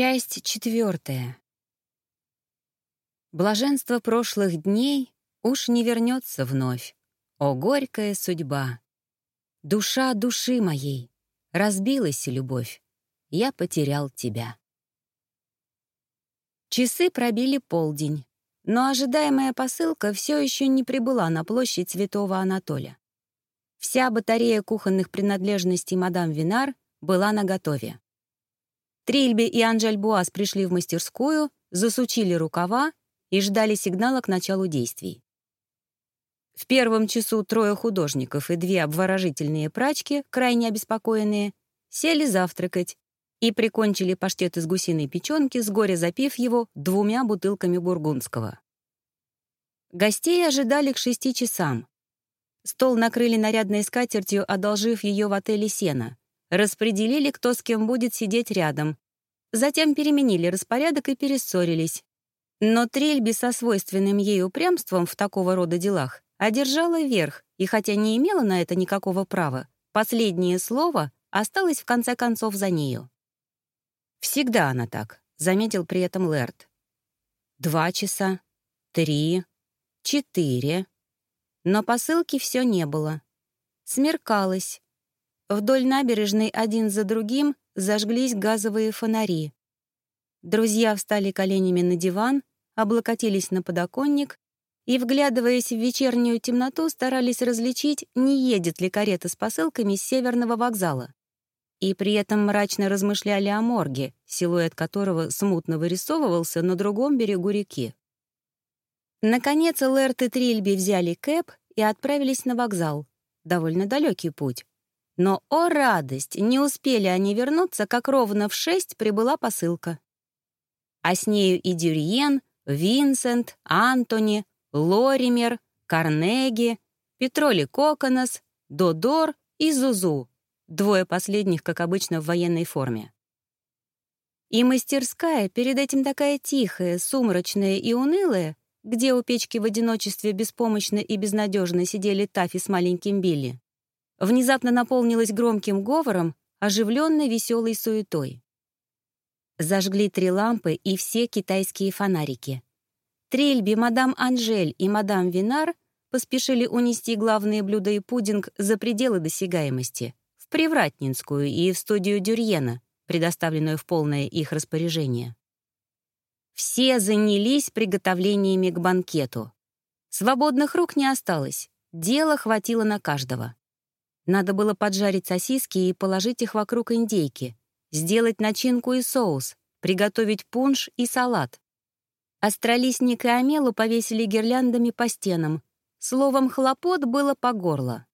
Часть четвертая. Блаженство прошлых дней уж не вернется вновь. О, горькая судьба! Душа души моей, разбилась любовь, я потерял тебя. Часы пробили полдень, но ожидаемая посылка все еще не прибыла на площадь Святого Анатолия. Вся батарея кухонных принадлежностей мадам Винар была наготове. Трильби и Анжель Буас пришли в мастерскую, засучили рукава и ждали сигнала к началу действий. В первом часу трое художников и две обворожительные прачки, крайне обеспокоенные, сели завтракать и прикончили паштет из гусиной печенки, с горя запив его двумя бутылками бургундского. Гостей ожидали к шести часам. Стол накрыли нарядной скатертью, одолжив ее в отеле «Сена», Распределили, кто с кем будет сидеть рядом. Затем переменили распорядок и перессорились. Но Трильби со свойственным ей упрямством в такого рода делах одержала верх, и хотя не имела на это никакого права, последнее слово осталось в конце концов за нею. «Всегда она так», — заметил при этом Лэрд. «Два часа, три, четыре». Но посылки все не было. Смеркалось. Вдоль набережной один за другим зажглись газовые фонари. Друзья встали коленями на диван, облокотились на подоконник и, вглядываясь в вечернюю темноту, старались различить, не едет ли карета с посылками с северного вокзала. И при этом мрачно размышляли о морге, силуэт которого смутно вырисовывался на другом берегу реки. Наконец, Лэрт и Трильби взяли кэп и отправились на вокзал. Довольно далекий путь. Но, о радость, не успели они вернуться, как ровно в шесть прибыла посылка. А с нею и Дюриен, Винсент, Антони, Лоример, Карнеги, Петроли Коконос, Додор и Зузу. Двое последних, как обычно, в военной форме. И мастерская перед этим такая тихая, сумрачная и унылая, где у печки в одиночестве беспомощно и безнадежно сидели Тафи с маленьким Билли, внезапно наполнилась громким говором, оживленной веселой суетой. Зажгли три лампы и все китайские фонарики. Трельби, мадам Анжель и мадам Винар поспешили унести главные блюда и пудинг за пределы досягаемости, в Привратнинскую и в студию Дюрьена, предоставленную в полное их распоряжение. Все занялись приготовлениями к банкету. Свободных рук не осталось, дела хватило на каждого. Надо было поджарить сосиски и положить их вокруг индейки, сделать начинку и соус, приготовить пунш и салат. Остролистник и омелу повесили гирляндами по стенам. Словом, хлопот было по горло.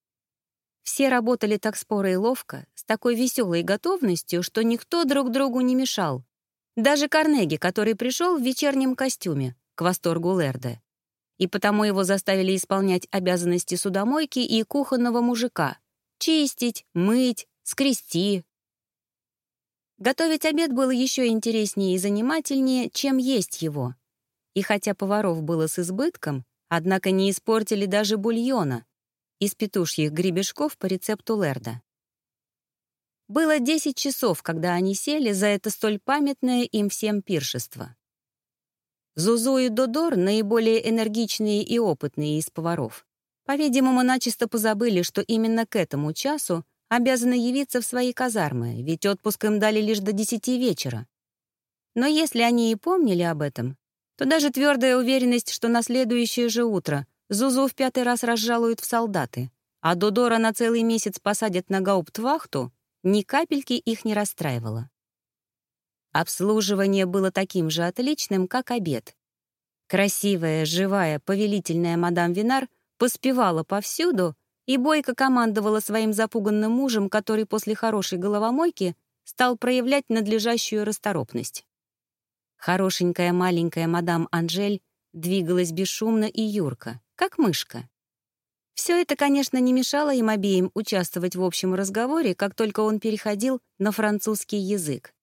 Все работали так споро и ловко, с такой веселой готовностью, что никто друг другу не мешал. Даже Карнеги, который пришел в вечернем костюме, к восторгу Лерда. И потому его заставили исполнять обязанности судомойки и кухонного мужика — Чистить, мыть, скрести. Готовить обед было еще интереснее и занимательнее, чем есть его. И хотя поваров было с избытком, однако не испортили даже бульона из петушьих гребешков по рецепту Лерда. Было 10 часов, когда они сели за это столь памятное им всем пиршество. Зузу и Додор — наиболее энергичные и опытные из поваров. По-видимому, начисто позабыли, что именно к этому часу обязаны явиться в свои казармы, ведь отпуск им дали лишь до десяти вечера. Но если они и помнили об этом, то даже твердая уверенность, что на следующее же утро Зузу в пятый раз разжалуют в солдаты, а Додора на целый месяц посадят на гауптвахту, ни капельки их не расстраивала. Обслуживание было таким же отличным, как обед. Красивая, живая, повелительная мадам Винар поспевала повсюду и бойко командовала своим запуганным мужем, который после хорошей головомойки стал проявлять надлежащую расторопность. Хорошенькая маленькая мадам Анжель двигалась бесшумно и юрко, как мышка. Все это, конечно, не мешало им обеим участвовать в общем разговоре, как только он переходил на французский язык.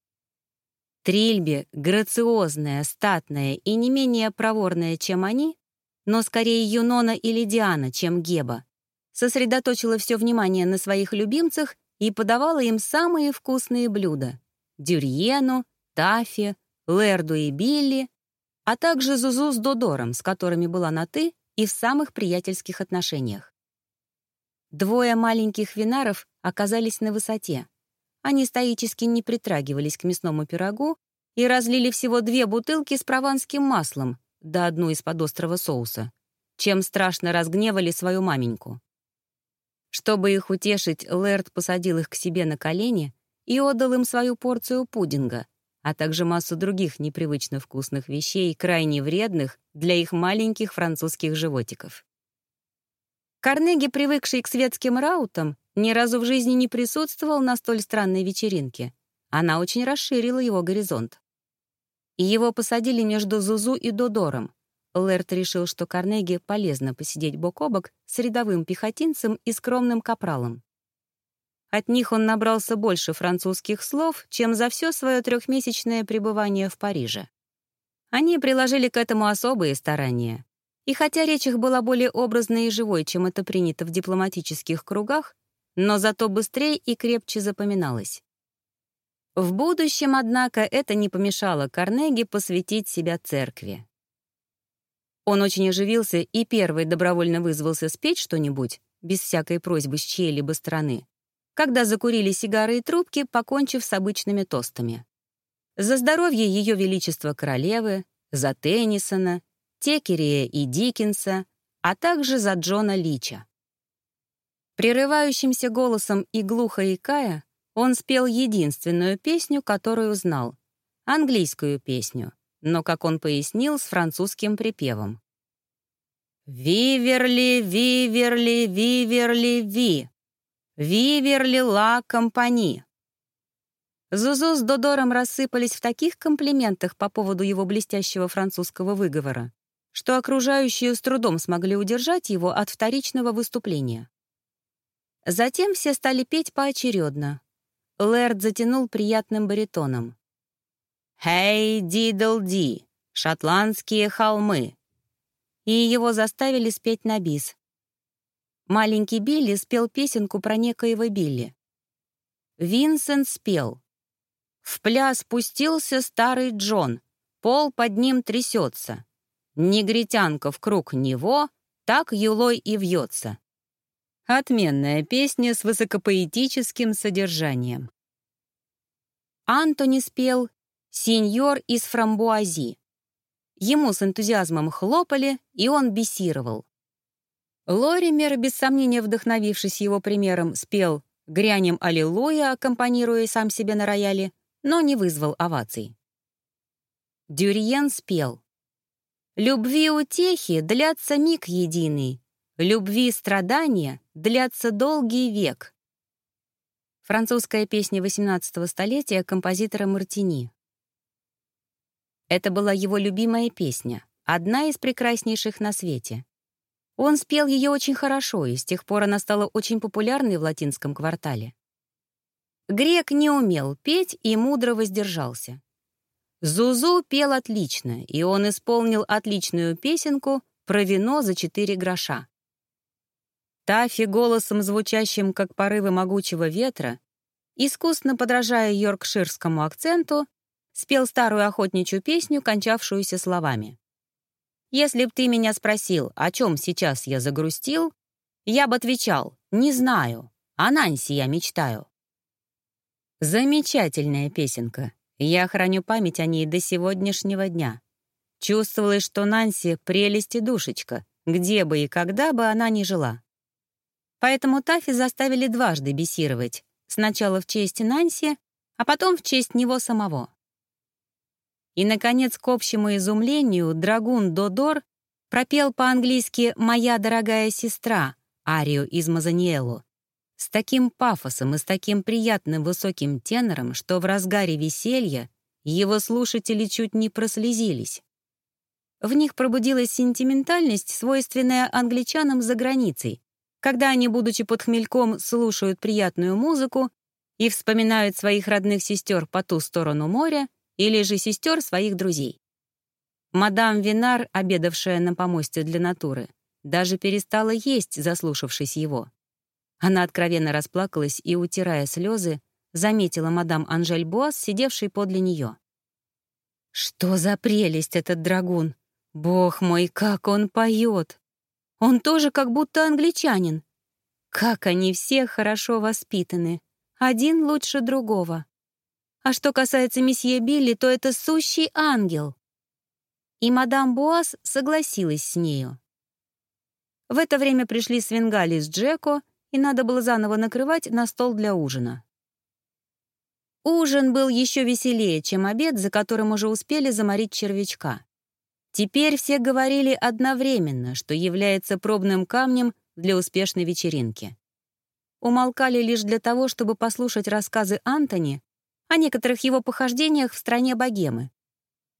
Трильбе, грациозная, статная и не менее проворная, чем они, но скорее Юнона или Диана, чем Геба. Сосредоточила все внимание на своих любимцах и подавала им самые вкусные блюда — дюрьену, Таффи, Лерду и Билли, а также Зузу с Додором, с которыми была на «ты» и в самых приятельских отношениях. Двое маленьких винаров оказались на высоте. Они стоически не притрагивались к мясному пирогу и разлили всего две бутылки с прованским маслом, да одну из-под острого соуса, чем страшно разгневали свою маменьку. Чтобы их утешить, Лэрд посадил их к себе на колени и отдал им свою порцию пудинга, а также массу других непривычно вкусных вещей, крайне вредных для их маленьких французских животиков. Карнеги, привыкший к светским раутам, ни разу в жизни не присутствовал на столь странной вечеринке. Она очень расширила его горизонт. И его посадили между Зузу и Додором. Лэрт решил, что Карнеги полезно посидеть бок о бок с рядовым пехотинцем и скромным капралом. От них он набрался больше французских слов, чем за все свое трехмесячное пребывание в Париже. Они приложили к этому особые старания. И хотя речь их была более образной и живой, чем это принято в дипломатических кругах, но зато быстрее и крепче запоминалось. В будущем, однако, это не помешало Карнеги посвятить себя церкви. Он очень оживился и первый добровольно вызвался спеть что-нибудь, без всякой просьбы с чьей-либо стороны, когда закурили сигары и трубки, покончив с обычными тостами. За здоровье Ее Величества Королевы, за Теннисона, Текерия и Диккенса, а также за Джона Лича. Прерывающимся голосом и глухо икая, он спел единственную песню, которую знал — английскую песню, но, как он пояснил, с французским припевом. «Виверли, виверли, виверли, ви! Виверли ла компани!» Зузу с Додором рассыпались в таких комплиментах по поводу его блестящего французского выговора, что окружающие с трудом смогли удержать его от вторичного выступления. Затем все стали петь поочередно. Лэрд затянул приятным баритоном. «Хей, дидл-ди! Шотландские холмы!» И его заставили спеть на бис. Маленький Билли спел песенку про некоего Билли. Винсент спел. В пляс спустился старый Джон, пол под ним трясется. Негритянка в круг него, так юлой и вьется. Отменная песня с высокопоэтическим содержанием. Антони спел «Сеньор из фрамбуази». Ему с энтузиазмом хлопали, и он бесировал. Лоример, без сомнения вдохновившись его примером, спел «Грянем Аллилуйя», аккомпанируя сам себе на рояле, но не вызвал оваций. Дюриен спел «Любви утехи длятся миг единый, Любви и страдания длятся долгий век. Французская песня XVIII столетия композитора Мартини. Это была его любимая песня, одна из прекраснейших на свете. Он спел ее очень хорошо, и с тех пор она стала очень популярной в латинском квартале. Грек не умел петь и мудро воздержался. Зузу пел отлично, и он исполнил отличную песенку про вино за четыре гроша. Таффи голосом, звучащим как порывы могучего ветра, искусно подражая йоркширскому акценту, спел старую охотничью песню, кончавшуюся словами. «Если б ты меня спросил, о чем сейчас я загрустил, я бы отвечал, не знаю, о Нанси я мечтаю». Замечательная песенка. Я храню память о ней до сегодняшнего дня. Чувствовалось, что Нанси — прелесть и душечка, где бы и когда бы она ни жила. Поэтому Таффи заставили дважды бесировать. Сначала в честь Нанси, а потом в честь него самого. И, наконец, к общему изумлению, драгун Додор пропел по-английски «Моя дорогая сестра» арию из Мазаниэлу с таким пафосом и с таким приятным высоким тенором, что в разгаре веселья его слушатели чуть не прослезились. В них пробудилась сентиментальность, свойственная англичанам за границей, когда они, будучи под хмельком, слушают приятную музыку и вспоминают своих родных сестер по ту сторону моря или же сестер своих друзей. Мадам Винар, обедавшая на помосте для натуры, даже перестала есть, заслушавшись его. Она откровенно расплакалась и, утирая слезы, заметила мадам Анжель Буас, сидевшей подле нее. Что за прелесть этот драгун! Бог мой, как он поет! Он тоже как будто англичанин. Как они все хорошо воспитаны. Один лучше другого. А что касается месье Билли, то это сущий ангел. И мадам Буас согласилась с нею. В это время пришли Свенгали с Джеко, и надо было заново накрывать на стол для ужина. Ужин был еще веселее, чем обед, за которым уже успели заморить червячка. Теперь все говорили одновременно, что является пробным камнем для успешной вечеринки. Умолкали лишь для того, чтобы послушать рассказы Антони о некоторых его похождениях в стране богемы.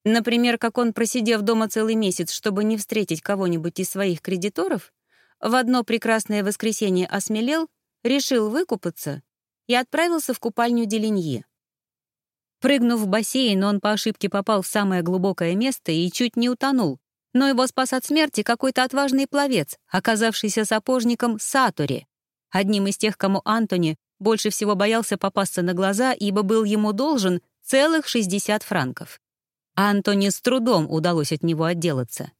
Например, как он, просидев дома целый месяц, чтобы не встретить кого-нибудь из своих кредиторов, в одно прекрасное воскресенье осмелел, решил выкупаться и отправился в купальню Деленьи. Прыгнув в бассейн, он по ошибке попал в самое глубокое место и чуть не утонул, но его спас от смерти какой-то отважный пловец, оказавшийся сапожником Сатори, одним из тех, кому Антони больше всего боялся попасться на глаза, ибо был ему должен целых 60 франков. Антони с трудом удалось от него отделаться.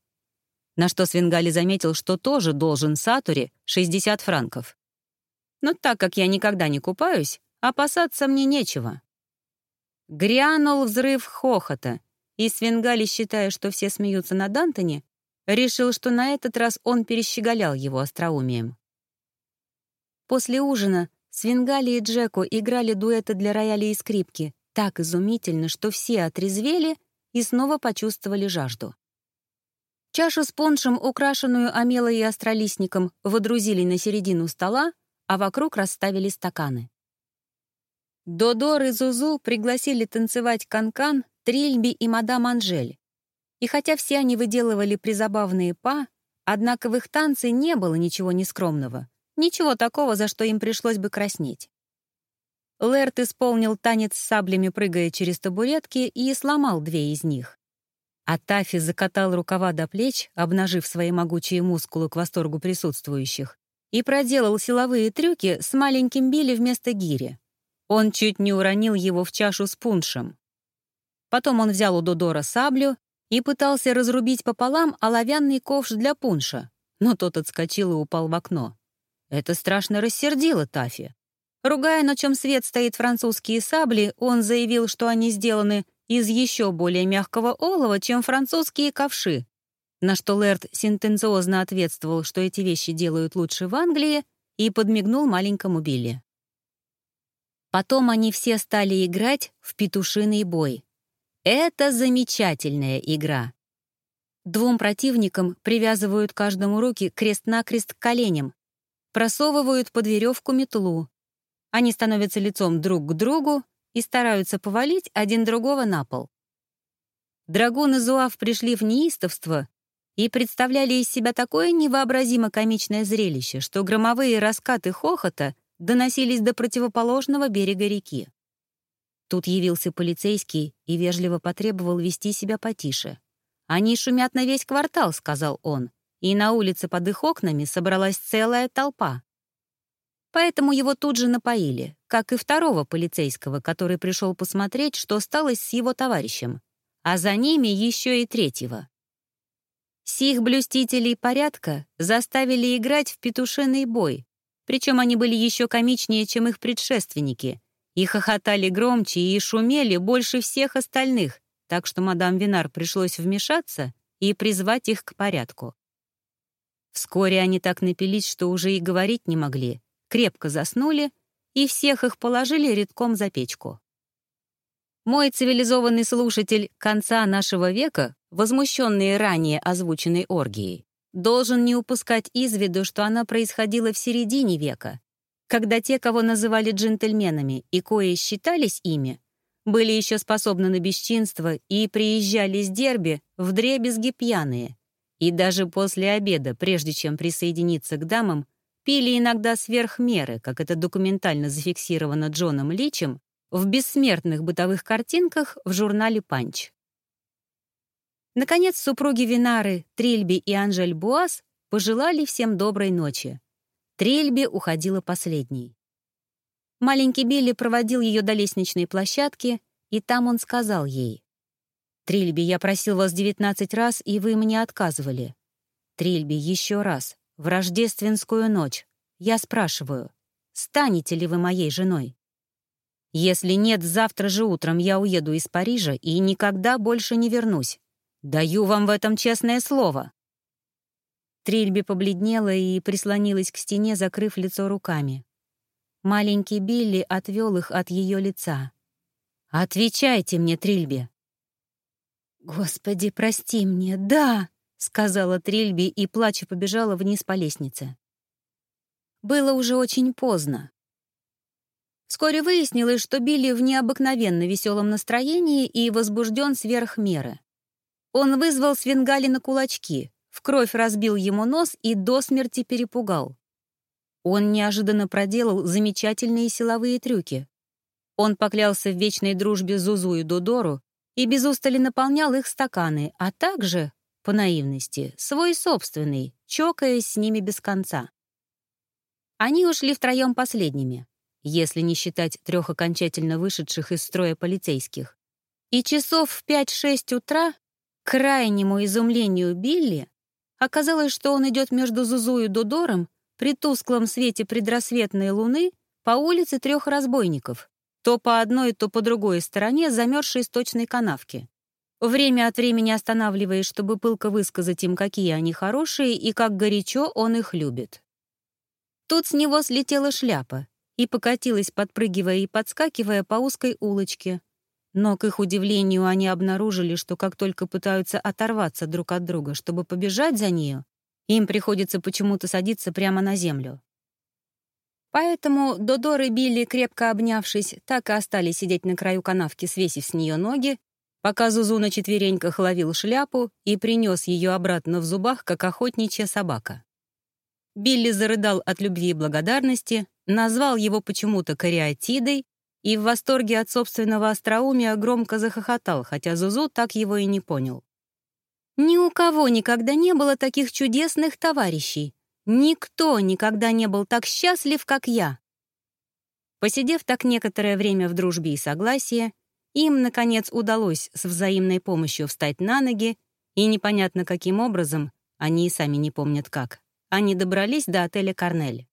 На что Свенгали заметил, что тоже должен Сатуре 60 франков. Но так как я никогда не купаюсь, опасаться мне нечего. Грянул взрыв хохота, и Свенгали, считая, что все смеются над Антони, решил, что на этот раз он перещеголял его остроумием. После ужина Свенгали и Джеку играли дуэты для рояля и скрипки так изумительно, что все отрезвели и снова почувствовали жажду. Чашу с поншем, украшенную омелой и остролистником, водрузили на середину стола, а вокруг расставили стаканы. Додор и Зузу пригласили танцевать канкан, трильби и мадам Анжель. И хотя все они выделывали призабавные па, однако в их танце не было ничего нескромного, ничего такого, за что им пришлось бы краснеть. Лэрт исполнил танец с саблями, прыгая через табуретки, и сломал две из них. А Тафи закатал рукава до плеч, обнажив свои могучие мускулы к восторгу присутствующих, и проделал силовые трюки с маленьким Билли вместо гири. Он чуть не уронил его в чашу с пуншем. Потом он взял у Додора саблю и пытался разрубить пополам оловянный ковш для пунша, но тот отскочил и упал в окно. Это страшно рассердило Тафи. Ругая, на чем свет стоит французские сабли, он заявил, что они сделаны из еще более мягкого олова, чем французские ковши, на что Лэрд сентенциозно ответствовал, что эти вещи делают лучше в Англии, и подмигнул маленькому Билли. Потом они все стали играть в петушиный бой. Это замечательная игра. Двум противникам привязывают каждому руки крест-накрест к коленям, просовывают под веревку метлу. Они становятся лицом друг к другу и стараются повалить один другого на пол. Драгун Зуав пришли в неистовство и представляли из себя такое невообразимо комичное зрелище, что громовые раскаты хохота доносились до противоположного берега реки. Тут явился полицейский и вежливо потребовал вести себя потише. «Они шумят на весь квартал», — сказал он, и на улице под их окнами собралась целая толпа. Поэтому его тут же напоили, как и второго полицейского, который пришел посмотреть, что стало с его товарищем, а за ними еще и третьего. Сих блюстителей порядка заставили играть в петушиный бой, причем они были еще комичнее, чем их предшественники, и хохотали громче и шумели больше всех остальных, так что мадам Винар пришлось вмешаться и призвать их к порядку. Вскоре они так напились, что уже и говорить не могли, крепко заснули, и всех их положили редком за печку. Мой цивилизованный слушатель конца нашего века, возмущенный ранее озвученной оргией, должен не упускать из виду, что она происходила в середине века, когда те, кого называли джентльменами и кое считались ими, были еще способны на бесчинство и приезжали с дерби в дребезги пьяные. И даже после обеда, прежде чем присоединиться к дамам, пили иногда сверх меры, как это документально зафиксировано Джоном Личем в бессмертных бытовых картинках в журнале «Панч». Наконец, супруги Винары, Трильби и Анжель Буас пожелали всем доброй ночи. Трильби уходила последней. Маленький Билли проводил ее до лестничной площадки, и там он сказал ей. Трильби, я просил вас девятнадцать раз, и вы мне отказывали. Трильби, еще раз, в рождественскую ночь. Я спрашиваю, станете ли вы моей женой? Если нет, завтра же утром я уеду из Парижа и никогда больше не вернусь. Даю вам в этом честное слово. Трильби побледнела и прислонилась к стене, закрыв лицо руками. Маленький Билли отвел их от ее лица. «Отвечайте мне, Трильби!» «Господи, прости мне, да!» — сказала Трильби и, плача, побежала вниз по лестнице. Было уже очень поздно. Вскоре выяснилось, что Билли в необыкновенно веселом настроении и возбужден сверх меры. Он вызвал Свенгали на кулачки, в кровь разбил ему нос и до смерти перепугал. Он неожиданно проделал замечательные силовые трюки. Он поклялся в вечной дружбе Зузу и Додору и без устали наполнял их стаканы, а также, по наивности, свой собственный, чокаясь с ними без конца. Они ушли втроем последними, если не считать трех окончательно вышедших из строя полицейских. И часов в 5-6 утра, к крайнему изумлению Билли, оказалось, что он идет между Зузу и Додором при тусклом свете предрассветной луны по улице трех разбойников, то по одной, то по другой стороне замерзшей сточной канавки. Время от времени останавливаясь, чтобы пылко высказать им, какие они хорошие и как горячо он их любит. Тут с него слетела шляпа и покатилась, подпрыгивая и подскакивая по узкой улочке. Но, к их удивлению, они обнаружили, что как только пытаются оторваться друг от друга, чтобы побежать за нею, им приходится почему-то садиться прямо на землю. Поэтому Додор и Билли, крепко обнявшись, так и остались сидеть на краю канавки, свесив с нее ноги, пока Зузу на четвереньках ловил шляпу и принес ее обратно в зубах, как охотничья собака. Билли зарыдал от любви и благодарности, назвал его почему-то кариатидой и в восторге от собственного остроумия громко захохотал, хотя Зузу так его и не понял. Ни у кого никогда не было таких чудесных товарищей. Никто никогда не был так счастлив, как я. Посидев так некоторое время в дружбе и согласии, им, наконец, удалось с взаимной помощью встать на ноги, и непонятно каким образом, они и сами не помнят как, они добрались до отеля «Корнель».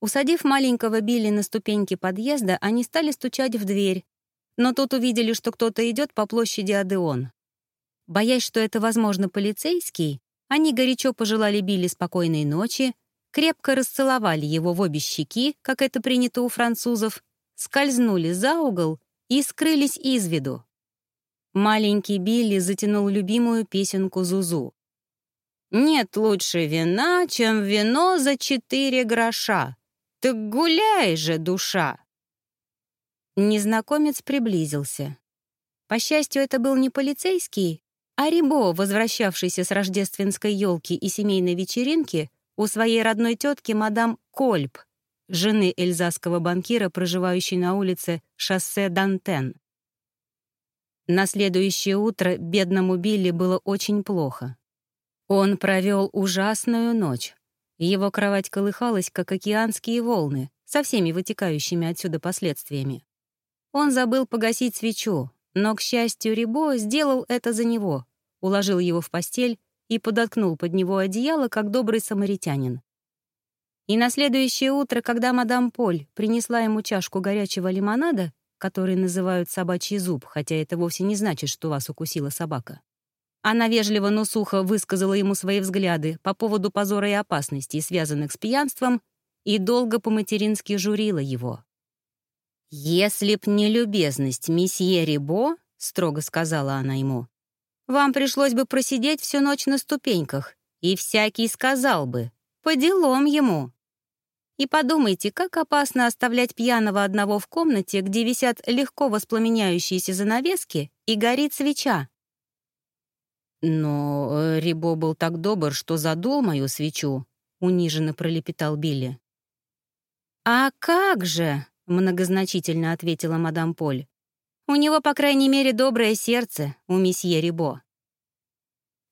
Усадив маленького Билли на ступеньки подъезда, они стали стучать в дверь, но тут увидели, что кто-то идет по площади Адеон. Боясь, что это, возможно, полицейский, они горячо пожелали Билли спокойной ночи, крепко расцеловали его в обе щеки, как это принято у французов, скользнули за угол и скрылись из виду. Маленький Билли затянул любимую песенку Зузу. «Нет лучше вина, чем вино за четыре гроша. Так гуляй же, душа!» Незнакомец приблизился. По счастью, это был не полицейский, а Рибо, возвращавшийся с рождественской елки и семейной вечеринки, у своей родной тетки мадам Кольб, жены эльзасского банкира, проживающей на улице шоссе Дантен. На следующее утро бедному Билли было очень плохо. Он провел ужасную ночь. Его кровать колыхалась, как океанские волны, со всеми вытекающими отсюда последствиями. Он забыл погасить свечу, но, к счастью, Рибо сделал это за него, уложил его в постель и подоткнул под него одеяло, как добрый самаритянин. И на следующее утро, когда мадам Поль принесла ему чашку горячего лимонада, который называют собачий зуб, хотя это вовсе не значит, что вас укусила собака, она вежливо, но сухо высказала ему свои взгляды по поводу позора и опасностей, связанных с пьянством, и долго по-матерински журила его. «Если б не любезность месье Рибо», — строго сказала она ему, вам пришлось бы просидеть всю ночь на ступеньках, и всякий сказал бы, по делам ему. И подумайте, как опасно оставлять пьяного одного в комнате, где висят легко воспламеняющиеся занавески и горит свеча. «Но э, Рибо был так добр, что задул мою свечу», — униженно пролепетал Билли. «А как же?» — многозначительно ответила мадам Поль. У него, по крайней мере, доброе сердце, у месье Рибо.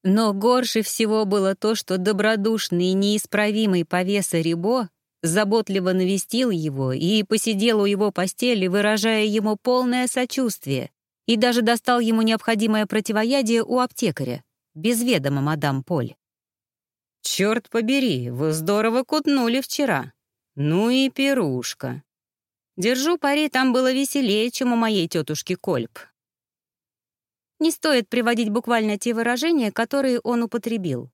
Но горше всего было то, что добродушный и неисправимый повеса Рибо заботливо навестил его и посидел у его постели, выражая ему полное сочувствие и даже достал ему необходимое противоядие у аптекаря, без ведома мадам Поль. «Черт побери, вы здорово кутнули вчера. Ну и пирушка. Держу пари, там было веселее, чем у моей тетушки Кольп». Не стоит приводить буквально те выражения, которые он употребил.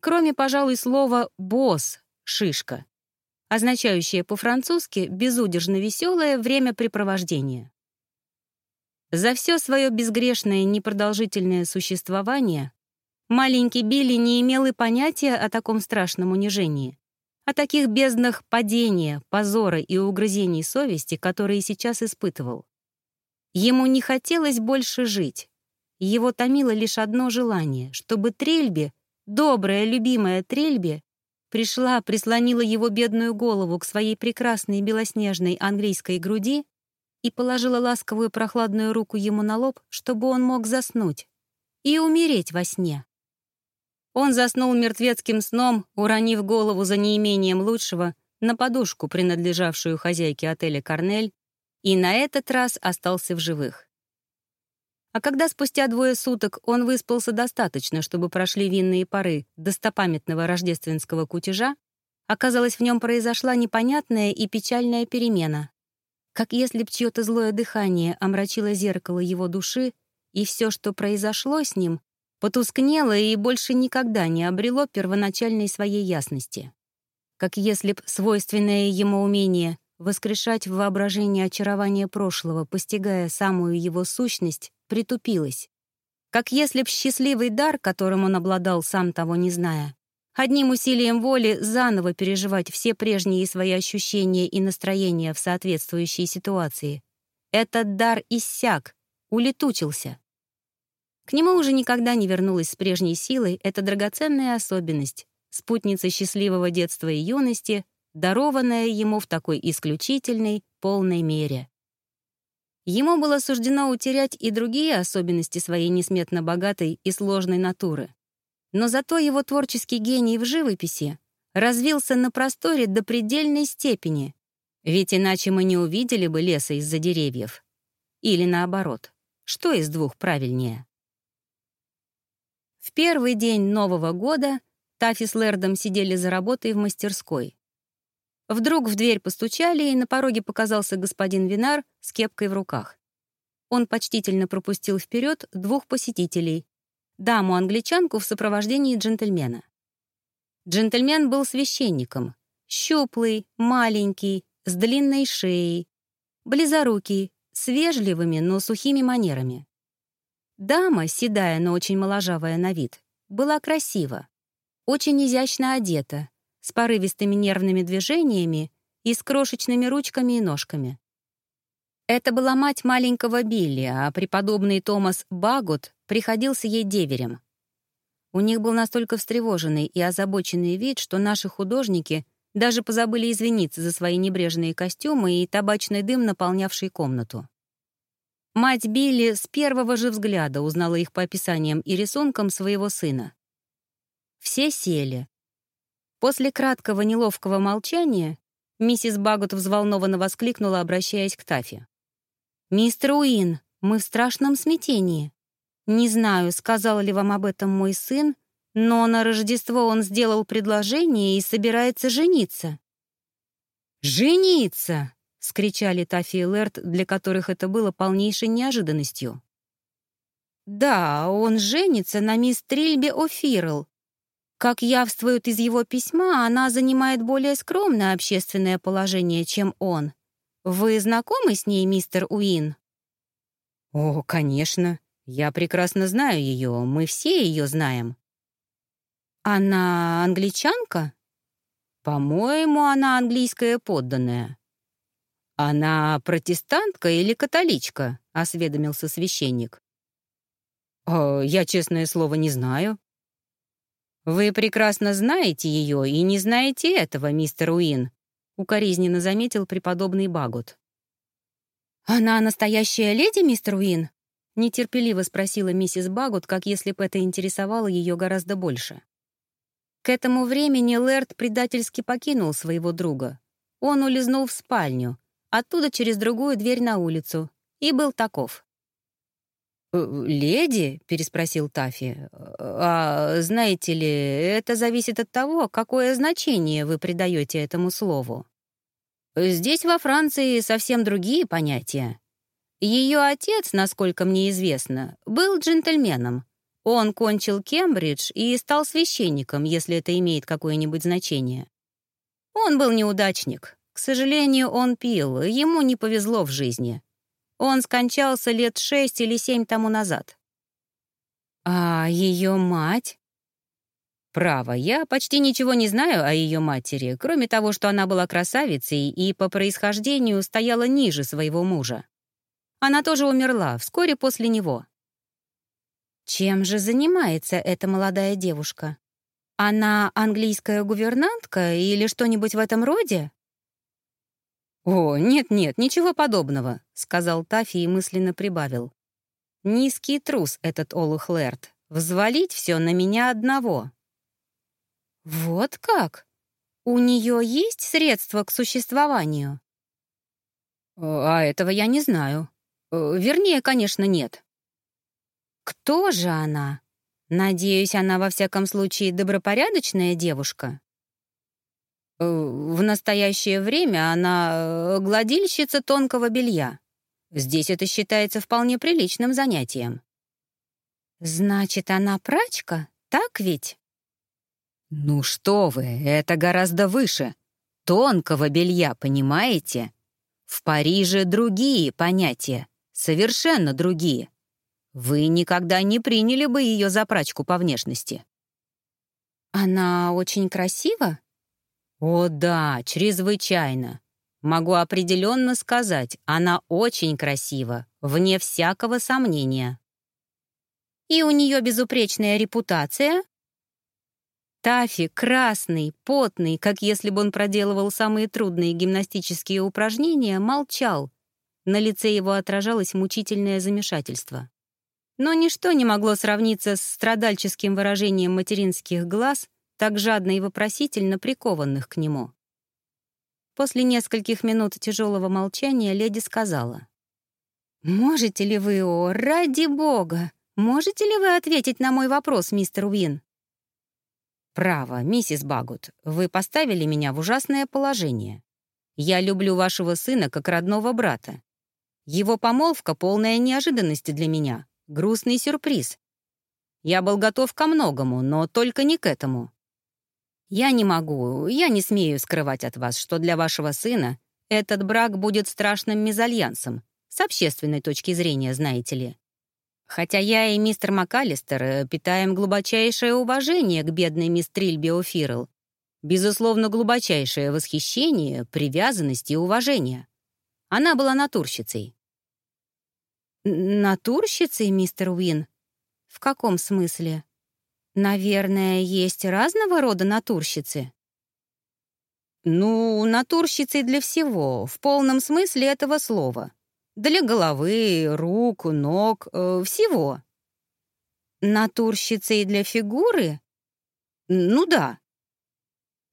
Кроме, пожалуй, слова «босс» — «шишка», означающее по-французски «безудержно веселое времяпрепровождение». За все свое безгрешное непродолжительное существование маленький Билли не имел и понятия о таком страшном унижении, о таких безднах падения, позора и угрызений совести, которые сейчас испытывал. Ему не хотелось больше жить. Его томило лишь одно желание, чтобы Трельбе, добрая, любимая Трельбе, пришла, прислонила его бедную голову к своей прекрасной белоснежной английской груди и положила ласковую прохладную руку ему на лоб, чтобы он мог заснуть и умереть во сне. Он заснул мертвецким сном, уронив голову за неимением лучшего на подушку, принадлежавшую хозяйке отеля «Корнель», и на этот раз остался в живых. А когда спустя двое суток он выспался достаточно, чтобы прошли винные пары достопамятного рождественского кутежа, оказалось, в нем произошла непонятная и печальная перемена как если б чье-то злое дыхание омрачило зеркало его души, и все, что произошло с ним, потускнело и больше никогда не обрело первоначальной своей ясности. Как если б свойственное ему умение воскрешать в воображении очарование прошлого, постигая самую его сущность, притупилось. Как если б счастливый дар, которым он обладал, сам того не зная, одним усилием воли заново переживать все прежние свои ощущения и настроения в соответствующей ситуации. Этот дар иссяк, улетучился. К нему уже никогда не вернулась с прежней силой эта драгоценная особенность, спутница счастливого детства и юности, дарованная ему в такой исключительной, полной мере. Ему было суждено утерять и другие особенности своей несметно богатой и сложной натуры. Но зато его творческий гений в живописи развился на просторе до предельной степени, ведь иначе мы не увидели бы леса из-за деревьев. Или наоборот, что из двух правильнее? В первый день Нового года Тафи с Лэрдом сидели за работой в мастерской. Вдруг в дверь постучали, и на пороге показался господин Винар с кепкой в руках. Он почтительно пропустил вперед двух посетителей даму-англичанку в сопровождении джентльмена. Джентльмен был священником, щуплый, маленький, с длинной шеей, близорукий, с вежливыми, но сухими манерами. Дама, седая, но очень моложавая на вид, была красива, очень изящно одета, с порывистыми нервными движениями и с крошечными ручками и ножками. Это была мать маленького Билли, а преподобный Томас Багут приходился ей деверем. У них был настолько встревоженный и озабоченный вид, что наши художники даже позабыли извиниться за свои небрежные костюмы и табачный дым, наполнявший комнату. Мать Билли с первого же взгляда узнала их по описаниям и рисункам своего сына. Все сели. После краткого неловкого молчания миссис Багут взволнованно воскликнула, обращаясь к Тафе. «Мистер Уин, мы в страшном смятении. Не знаю, сказал ли вам об этом мой сын, но на Рождество он сделал предложение и собирается жениться». «Жениться!» — скричали Тафи и Лерт, для которых это было полнейшей неожиданностью. «Да, он женится на мисс Трильбе О'Фирл. Как явствует из его письма, она занимает более скромное общественное положение, чем он. «Вы знакомы с ней, мистер Уин?» «О, конечно. Я прекрасно знаю ее. Мы все ее знаем». «Она англичанка?» «По-моему, она английская подданная». «Она протестантка или католичка?» — осведомился священник. «О, я, честное слово, не знаю». «Вы прекрасно знаете ее и не знаете этого, мистер Уин», укоризненно заметил преподобный Багут. «Она настоящая леди, мистер Уин?» — нетерпеливо спросила миссис Багут, как если бы это интересовало ее гораздо больше. К этому времени Лэрд предательски покинул своего друга. Он улизнул в спальню, оттуда через другую дверь на улицу, и был таков. «Э, «Леди?» — переспросил Тафи. «А знаете ли, это зависит от того, какое значение вы придаете этому слову. Здесь, во Франции, совсем другие понятия. Ее отец, насколько мне известно, был джентльменом. Он кончил Кембридж и стал священником, если это имеет какое-нибудь значение. Он был неудачник. К сожалению, он пил, ему не повезло в жизни. Он скончался лет шесть или семь тому назад. А ее мать? Право, я почти ничего не знаю о ее матери, кроме того, что она была красавицей и по происхождению стояла ниже своего мужа. Она тоже умерла вскоре после него. Чем же занимается эта молодая девушка? Она английская гувернантка или что-нибудь в этом роде? «О, нет-нет, ничего подобного», — сказал Тафи и мысленно прибавил. «Низкий трус этот Олух Лэрд. Взвалить все на меня одного». «Вот как? У нее есть средства к существованию?» «А этого я не знаю. Э, вернее, конечно, нет». «Кто же она? Надеюсь, она во всяком случае добропорядочная девушка?» Э, в настоящее время она э, гладильщица тонкого белья. Здесь это считается вполне приличным занятием. Значит, она прачка, так ведь? Ну что вы, это гораздо выше. Тонкого белья, понимаете? В Париже другие понятия, совершенно другие. Вы никогда не приняли бы ее за прачку по внешности. Она очень красива? «О да, чрезвычайно. Могу определенно сказать, она очень красива, вне всякого сомнения». «И у нее безупречная репутация?» Тафи, красный, потный, как если бы он проделывал самые трудные гимнастические упражнения, молчал. На лице его отражалось мучительное замешательство. Но ничто не могло сравниться с страдальческим выражением материнских глаз — так жадно и вопросительно прикованных к нему. После нескольких минут тяжелого молчания леди сказала. «Можете ли вы, о, ради бога, можете ли вы ответить на мой вопрос, мистер Уин?» «Право, миссис Багут, вы поставили меня в ужасное положение. Я люблю вашего сына как родного брата. Его помолвка — полная неожиданность для меня, грустный сюрприз. Я был готов ко многому, но только не к этому. Я не могу, я не смею скрывать от вас, что для вашего сына этот брак будет страшным мезальянсом, с общественной точки зрения, знаете ли. Хотя я и мистер МакАлистер э, питаем глубочайшее уважение к бедной мисс Трильби О'Фирл, безусловно, глубочайшее восхищение, привязанность и уважение. Она была натурщицей. «Натурщицей, мистер Уин? В каком смысле?» Наверное, есть разного рода натурщицы? Ну, натурщицы для всего, в полном смысле этого слова. Для головы, рук, ног, э, всего. И для фигуры? Ну да.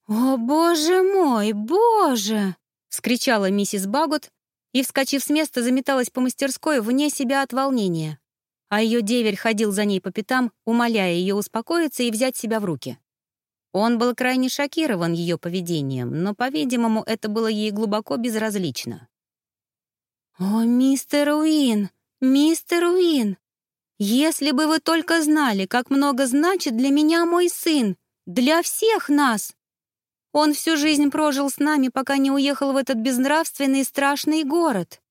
«О, боже мой, боже!» — скричала миссис Багот и, вскочив с места, заметалась по мастерской вне себя от волнения а ее деверь ходил за ней по пятам, умоляя ее успокоиться и взять себя в руки. Он был крайне шокирован ее поведением, но, по-видимому, это было ей глубоко безразлично. «О, мистер Уин, мистер Уин, если бы вы только знали, как много значит для меня мой сын, для всех нас! Он всю жизнь прожил с нами, пока не уехал в этот безнравственный и страшный город.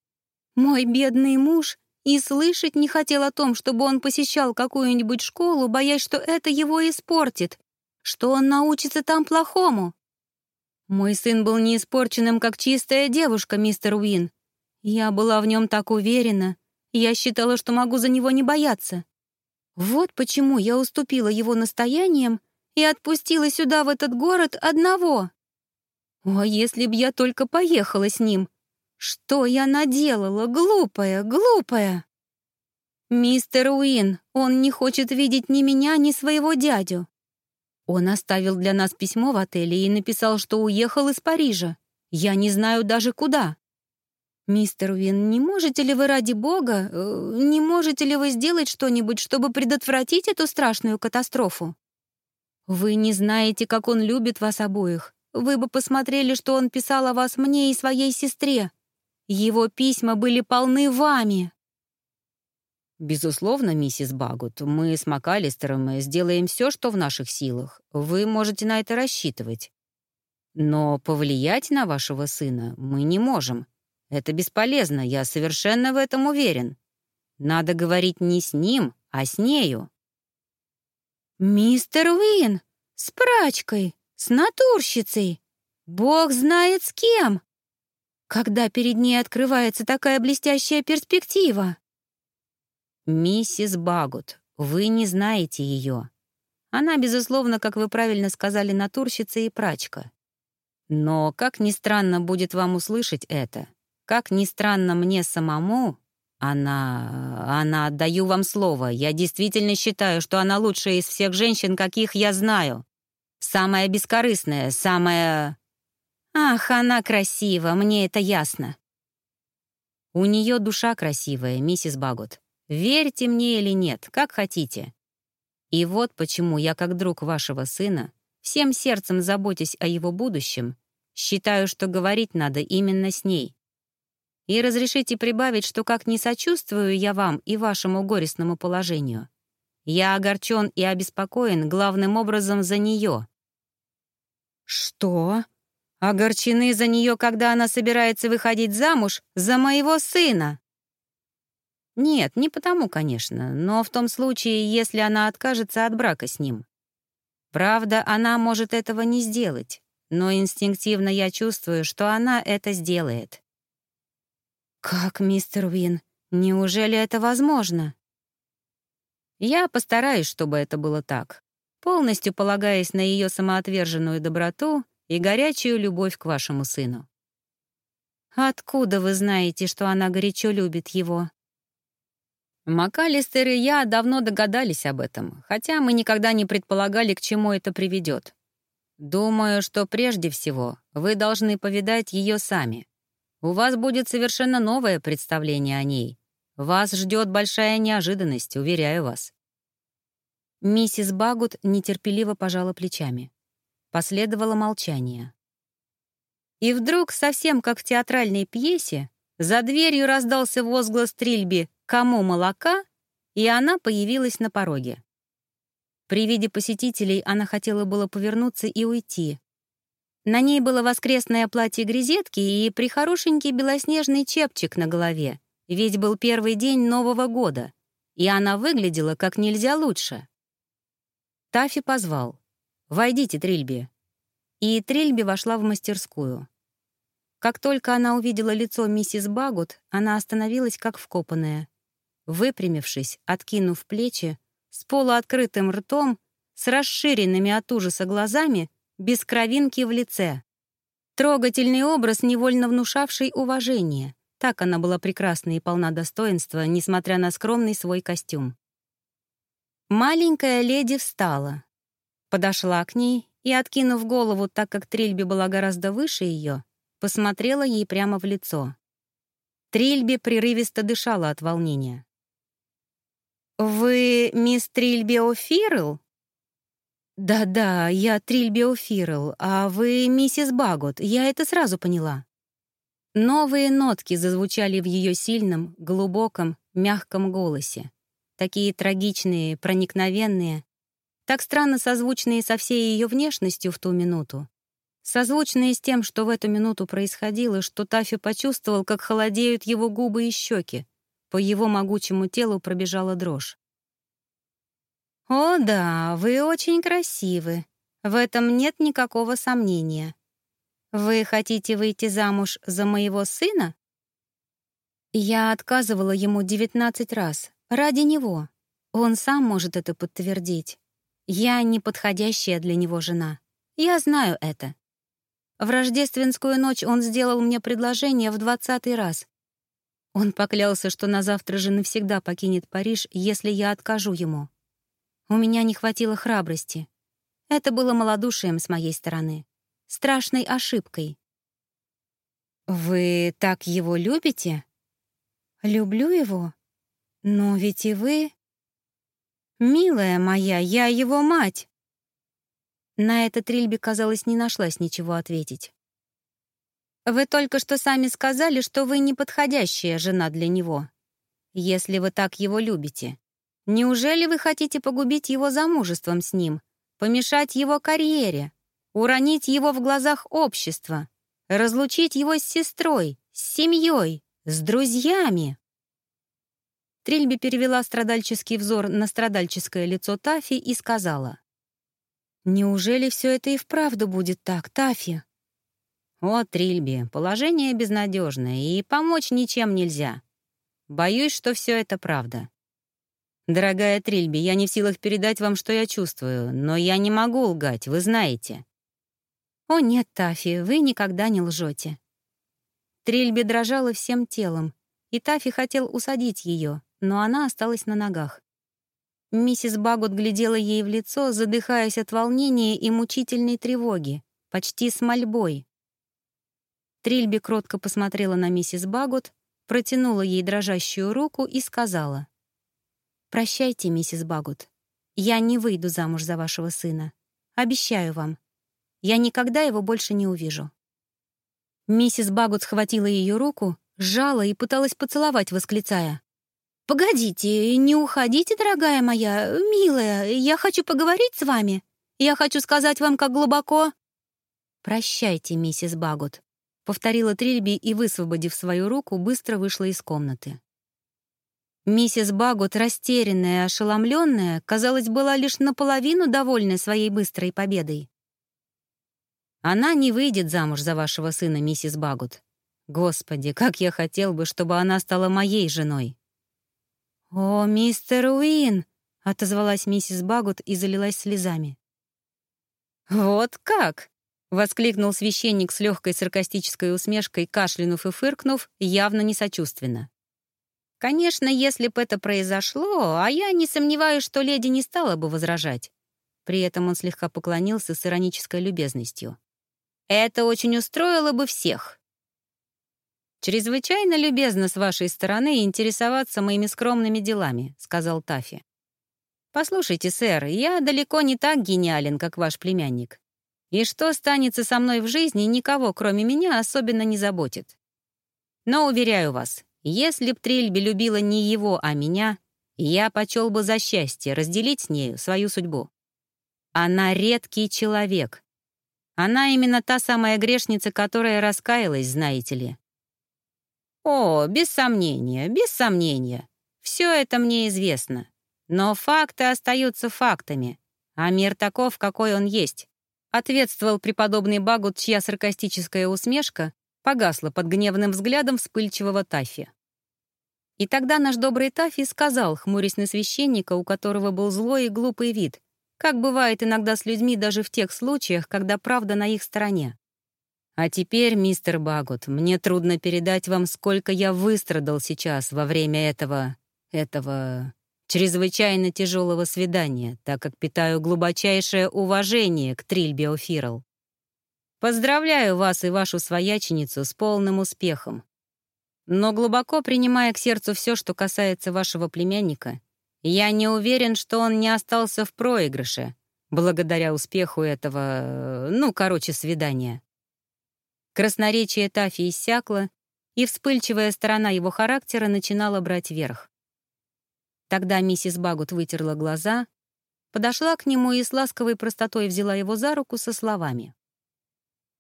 Мой бедный муж и слышать не хотел о том, чтобы он посещал какую-нибудь школу, боясь, что это его испортит, что он научится там плохому. Мой сын был не испорченным, как чистая девушка, мистер Уин. Я была в нем так уверена. Я считала, что могу за него не бояться. Вот почему я уступила его настояниям и отпустила сюда, в этот город, одного. О, если б я только поехала с ним! Что я наделала, глупая, глупая? Мистер Уин, он не хочет видеть ни меня, ни своего дядю. Он оставил для нас письмо в отеле и написал, что уехал из Парижа. Я не знаю даже куда. «Мистер Уин, не можете ли вы ради бога, э, не можете ли вы сделать что-нибудь, чтобы предотвратить эту страшную катастрофу? Вы не знаете, как он любит вас обоих. Вы бы посмотрели, что он писал о вас мне и своей сестре. Его письма были полны вами». «Безусловно, миссис Багут, мы с МакАлистером сделаем все, что в наших силах. Вы можете на это рассчитывать. Но повлиять на вашего сына мы не можем. Это бесполезно, я совершенно в этом уверен. Надо говорить не с ним, а с нею. «Мистер Уин, с прачкой, с натурщицей. Бог знает с кем. Когда перед ней открывается такая блестящая перспектива?» «Миссис Багут, вы не знаете ее. Она, безусловно, как вы правильно сказали, натурщица и прачка. Но, как ни странно будет вам услышать это, как ни странно мне самому, она... она, отдаю вам слово, я действительно считаю, что она лучшая из всех женщин, каких я знаю. Самая бескорыстная, самая... Ах, она красива, мне это ясно. У нее душа красивая, миссис Багот. Верьте мне или нет, как хотите. И вот почему я, как друг вашего сына, всем сердцем заботясь о его будущем, считаю, что говорить надо именно с ней. И разрешите прибавить, что как не сочувствую я вам и вашему горестному положению, я огорчен и обеспокоен главным образом за нее. Что? Огорчены за нее, когда она собирается выходить замуж за моего сына? Нет, не потому, конечно, но в том случае, если она откажется от брака с ним. Правда, она может этого не сделать, но инстинктивно я чувствую, что она это сделает. «Как, мистер Уин? Неужели это возможно?» «Я постараюсь, чтобы это было так, полностью полагаясь на ее самоотверженную доброту и горячую любовь к вашему сыну». «Откуда вы знаете, что она горячо любит его?» МакАлистер и я давно догадались об этом, хотя мы никогда не предполагали, к чему это приведет. Думаю, что прежде всего вы должны повидать ее сами, у вас будет совершенно новое представление о ней. Вас ждет большая неожиданность, уверяю вас». Миссис Багут нетерпеливо пожала плечами. Последовало молчание. И вдруг, совсем как в театральной пьесе, за дверью раздался возглас Трильби «Кому молока?» и она появилась на пороге. При виде посетителей она хотела было повернуться и уйти, на ней было воскресное платье грезетки и прихорошенький белоснежный чепчик на голове, ведь был первый день Нового года, и она выглядела как нельзя лучше. Тафи позвал. «Войдите, Трильби». И Трильби вошла в мастерскую. Как только она увидела лицо миссис Багут, она остановилась как вкопанная. Выпрямившись, откинув плечи, с полуоткрытым ртом, с расширенными от ужаса глазами, без кровинки в лице. Трогательный образ, невольно внушавший уважение. Так она была прекрасна и полна достоинства, несмотря на скромный свой костюм. Маленькая леди встала, подошла к ней и, откинув голову, так как Трильби была гораздо выше ее, посмотрела ей прямо в лицо. Трильби прерывисто дышала от волнения. «Вы мисс Трильби О'Фирл?» «Да-да, я Трильбио Фирл, а вы миссис Багот, я это сразу поняла». Новые нотки зазвучали в ее сильном, глубоком, мягком голосе. Такие трагичные, проникновенные, так странно созвучные со всей ее внешностью в ту минуту. Созвучные с тем, что в эту минуту происходило, что Тафи почувствовал, как холодеют его губы и щеки. По его могучему телу пробежала дрожь. «О да, вы очень красивы. В этом нет никакого сомнения. Вы хотите выйти замуж за моего сына?» Я отказывала ему 19 раз. Ради него. Он сам может это подтвердить. Я неподходящая для него жена. Я знаю это. В рождественскую ночь он сделал мне предложение в двадцатый раз. Он поклялся, что на завтра же навсегда покинет Париж, если я откажу ему. У меня не хватило храбрости. Это было малодушием с моей стороны. Страшной ошибкой. «Вы так его любите?» «Люблю его? Но ведь и вы...» «Милая моя, я его мать!» На это Трильби, казалось, не нашлась ничего ответить. «Вы только что сами сказали, что вы неподходящая жена для него. Если вы так его любите, неужели вы хотите погубить его замужеством с ним, помешать его карьере, уронить его в глазах общества?» разлучить его с сестрой, с семьей, с друзьями. Трильби перевела страдальческий взор на страдальческое лицо Тафи и сказала. «Неужели все это и вправду будет так, Тафи?» «О, Трильби, положение безнадежное, и помочь ничем нельзя. Боюсь, что все это правда. Дорогая Трильби, я не в силах передать вам, что я чувствую, но я не могу лгать, вы знаете. «О нет, Тафи, вы никогда не лжете». Трильби дрожала всем телом, и Тафи хотел усадить ее, но она осталась на ногах. Миссис Багут глядела ей в лицо, задыхаясь от волнения и мучительной тревоги, почти с мольбой. Трильби кротко посмотрела на миссис Багут, протянула ей дрожащую руку и сказала. «Прощайте, миссис Багут. Я не выйду замуж за вашего сына. Обещаю вам. Я никогда его больше не увижу». Миссис Багут схватила ее руку, сжала и пыталась поцеловать, восклицая. «Погодите, не уходите, дорогая моя, милая, я хочу поговорить с вами. Я хочу сказать вам, как глубоко...» «Прощайте, миссис Багут», — повторила Трильби и, высвободив свою руку, быстро вышла из комнаты. Миссис Багут, растерянная и ошеломленная, казалось, была лишь наполовину довольна своей быстрой победой. Она не выйдет замуж за вашего сына, миссис Багут. Господи, как я хотел бы, чтобы она стала моей женой. «О, мистер Уин!» — отозвалась миссис Багут и залилась слезами. «Вот как!» — воскликнул священник с легкой саркастической усмешкой, кашлянув и фыркнув, явно несочувственно. «Конечно, если бы это произошло, а я не сомневаюсь, что леди не стала бы возражать». При этом он слегка поклонился с иронической любезностью. Это очень устроило бы всех. «Чрезвычайно любезно с вашей стороны интересоваться моими скромными делами», — сказал Тафи. «Послушайте, сэр, я далеко не так гениален, как ваш племянник. И что станется со мной в жизни, никого, кроме меня, особенно не заботит. Но, уверяю вас, если б Трильби любила не его, а меня, я почел бы за счастье разделить с нею свою судьбу. Она редкий человек, она именно та самая грешница, которая раскаялась, знаете ли. О, без сомнения, без сомнения. Все это мне известно. Но факты остаются фактами, а мир таков, какой он есть. Ответствовал преподобный Багут, чья саркастическая усмешка погасла под гневным взглядом вспыльчивого Тафи. И тогда наш добрый Тафи сказал, хмурясь на священника, у которого был злой и глупый вид, как бывает иногда с людьми даже в тех случаях, когда правда на их стороне. А теперь, мистер Багут, мне трудно передать вам, сколько я выстрадал сейчас во время этого... этого... чрезвычайно тяжелого свидания, так как питаю глубочайшее уважение к Трильбе О'Фирл. Поздравляю вас и вашу свояченицу с полным успехом. Но глубоко принимая к сердцу все, что касается вашего племянника, я не уверен, что он не остался в проигрыше, благодаря успеху этого, ну, короче, свидания. Красноречие Тафи иссякло, и вспыльчивая сторона его характера начинала брать верх. Тогда миссис Багут вытерла глаза, подошла к нему и с ласковой простотой взяла его за руку со словами.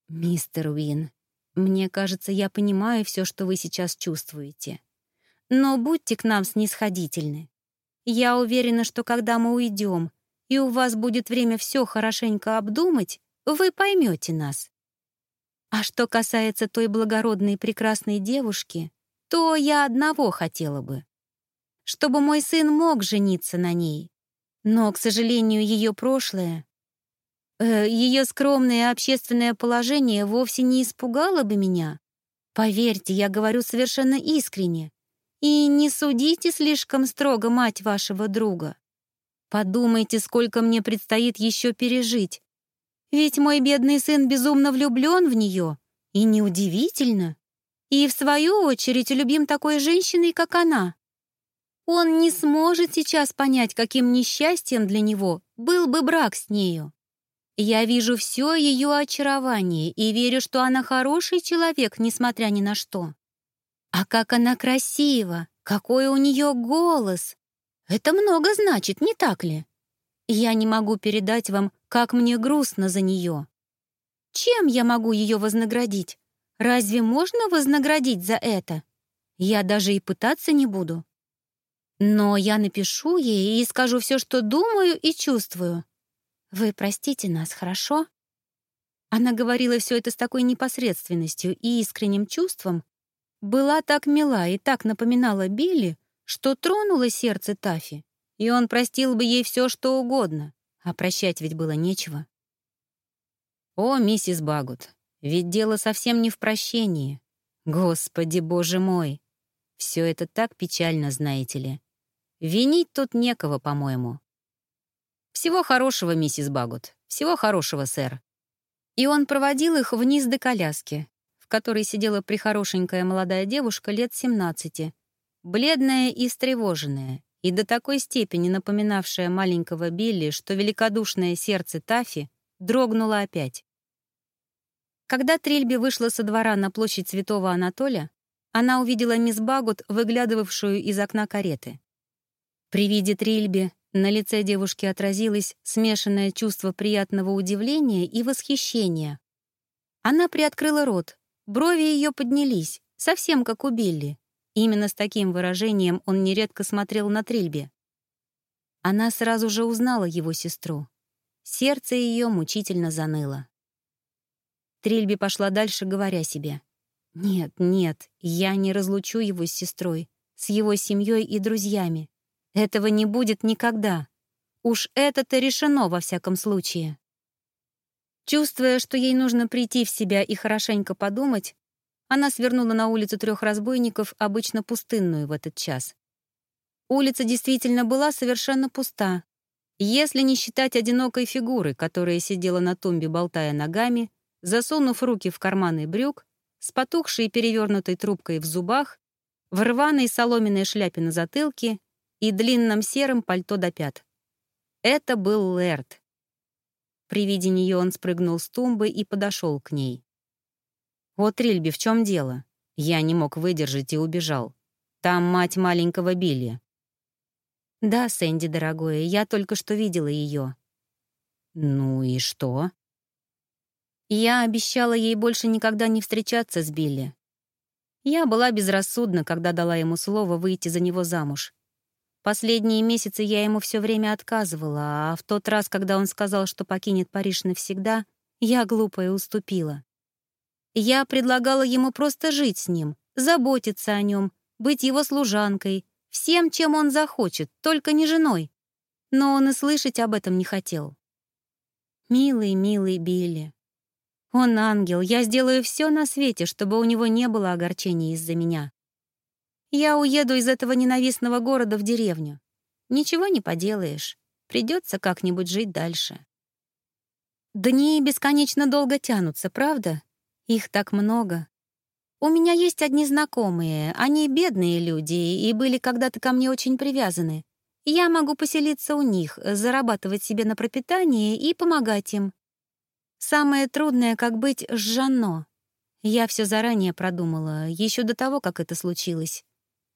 «Мистер Уин, мне кажется, я понимаю все, что вы сейчас чувствуете. Но будьте к нам снисходительны. Я уверена, что когда мы уйдем, и у вас будет время все хорошенько обдумать, вы поймете нас. А что касается той благородной и прекрасной девушки, то я одного хотела бы. Чтобы мой сын мог жениться на ней. Но, к сожалению, ее прошлое, ее скромное общественное положение вовсе не испугало бы меня. Поверьте, я говорю совершенно искренне. И не судите слишком строго мать вашего друга. Подумайте, сколько мне предстоит еще пережить. Ведь мой бедный сын безумно влюблен в нее. И неудивительно. И, в свою очередь, любим такой женщиной, как она. Он не сможет сейчас понять, каким несчастьем для него был бы брак с нею. Я вижу все ее очарование и верю, что она хороший человек, несмотря ни на что. А как она красива, какой у нее голос. Это много значит, не так ли? Я не могу передать вам, как мне грустно за нее. Чем я могу ее вознаградить? Разве можно вознаградить за это? Я даже и пытаться не буду. Но я напишу ей и скажу все, что думаю и чувствую. Вы простите нас, хорошо? Она говорила все это с такой непосредственностью и искренним чувством, была так мила и так напоминала Билли, что тронуло сердце Тафи, и он простил бы ей все, что угодно, а прощать ведь было нечего. «О, миссис Багут, ведь дело совсем не в прощении. Господи, боже мой! Все это так печально, знаете ли. Винить тут некого, по-моему. Всего хорошего, миссис Багут. Всего хорошего, сэр. И он проводил их вниз до коляски, в которой сидела прихорошенькая молодая девушка лет 17, бледная и встревоженная, и до такой степени напоминавшая маленького Билли, что великодушное сердце Тафи дрогнуло опять. Когда Трильби вышла со двора на площадь Святого Анатолия, она увидела мисс Багут, выглядывавшую из окна кареты. При виде Трильби на лице девушки отразилось смешанное чувство приятного удивления и восхищения. Она приоткрыла рот, брови ее поднялись, совсем как у Билли. Именно с таким выражением он нередко смотрел на Трильби. Она сразу же узнала его сестру. Сердце ее мучительно заныло. Трильби пошла дальше, говоря себе. «Нет, нет, я не разлучу его с сестрой, с его семьей и друзьями. Этого не будет никогда. Уж это-то решено во всяком случае. Чувствуя, что ей нужно прийти в себя и хорошенько подумать, она свернула на улицу трех разбойников, обычно пустынную в этот час. Улица действительно была совершенно пуста, если не считать одинокой фигуры, которая сидела на тумбе, болтая ногами, засунув руки в карманы брюк, с потухшей перевернутой трубкой в зубах, в рваной соломенной шляпе на затылке и длинном сером пальто до пят. Это был Лэрд. При виде нее он спрыгнул с тумбы и подошел к ней. «О, Трильби, в чем дело?» Я не мог выдержать и убежал. Там мать маленького Билли. «Да, Сэнди, дорогое, я только что видела ее». «Ну и что?» Я обещала ей больше никогда не встречаться с Билли. Я была безрассудна, когда дала ему слово выйти за него замуж. Последние месяцы я ему все время отказывала, а в тот раз, когда он сказал, что покинет Париж навсегда, я глупая уступила. Я предлагала ему просто жить с ним, заботиться о нем, быть его служанкой, всем, чем он захочет, только не женой. Но он и слышать об этом не хотел. Милый, милый Билли. Он ангел, я сделаю все на свете, чтобы у него не было огорчений из-за меня. Я уеду из этого ненавистного города в деревню. Ничего не поделаешь. Придется как-нибудь жить дальше. Дни бесконечно долго тянутся, правда? Их так много. У меня есть одни знакомые, они бедные люди и были когда-то ко мне очень привязаны. Я могу поселиться у них, зарабатывать себе на пропитание и помогать им. Самое трудное, как быть с Жанно. Я все заранее продумала, еще до того, как это случилось.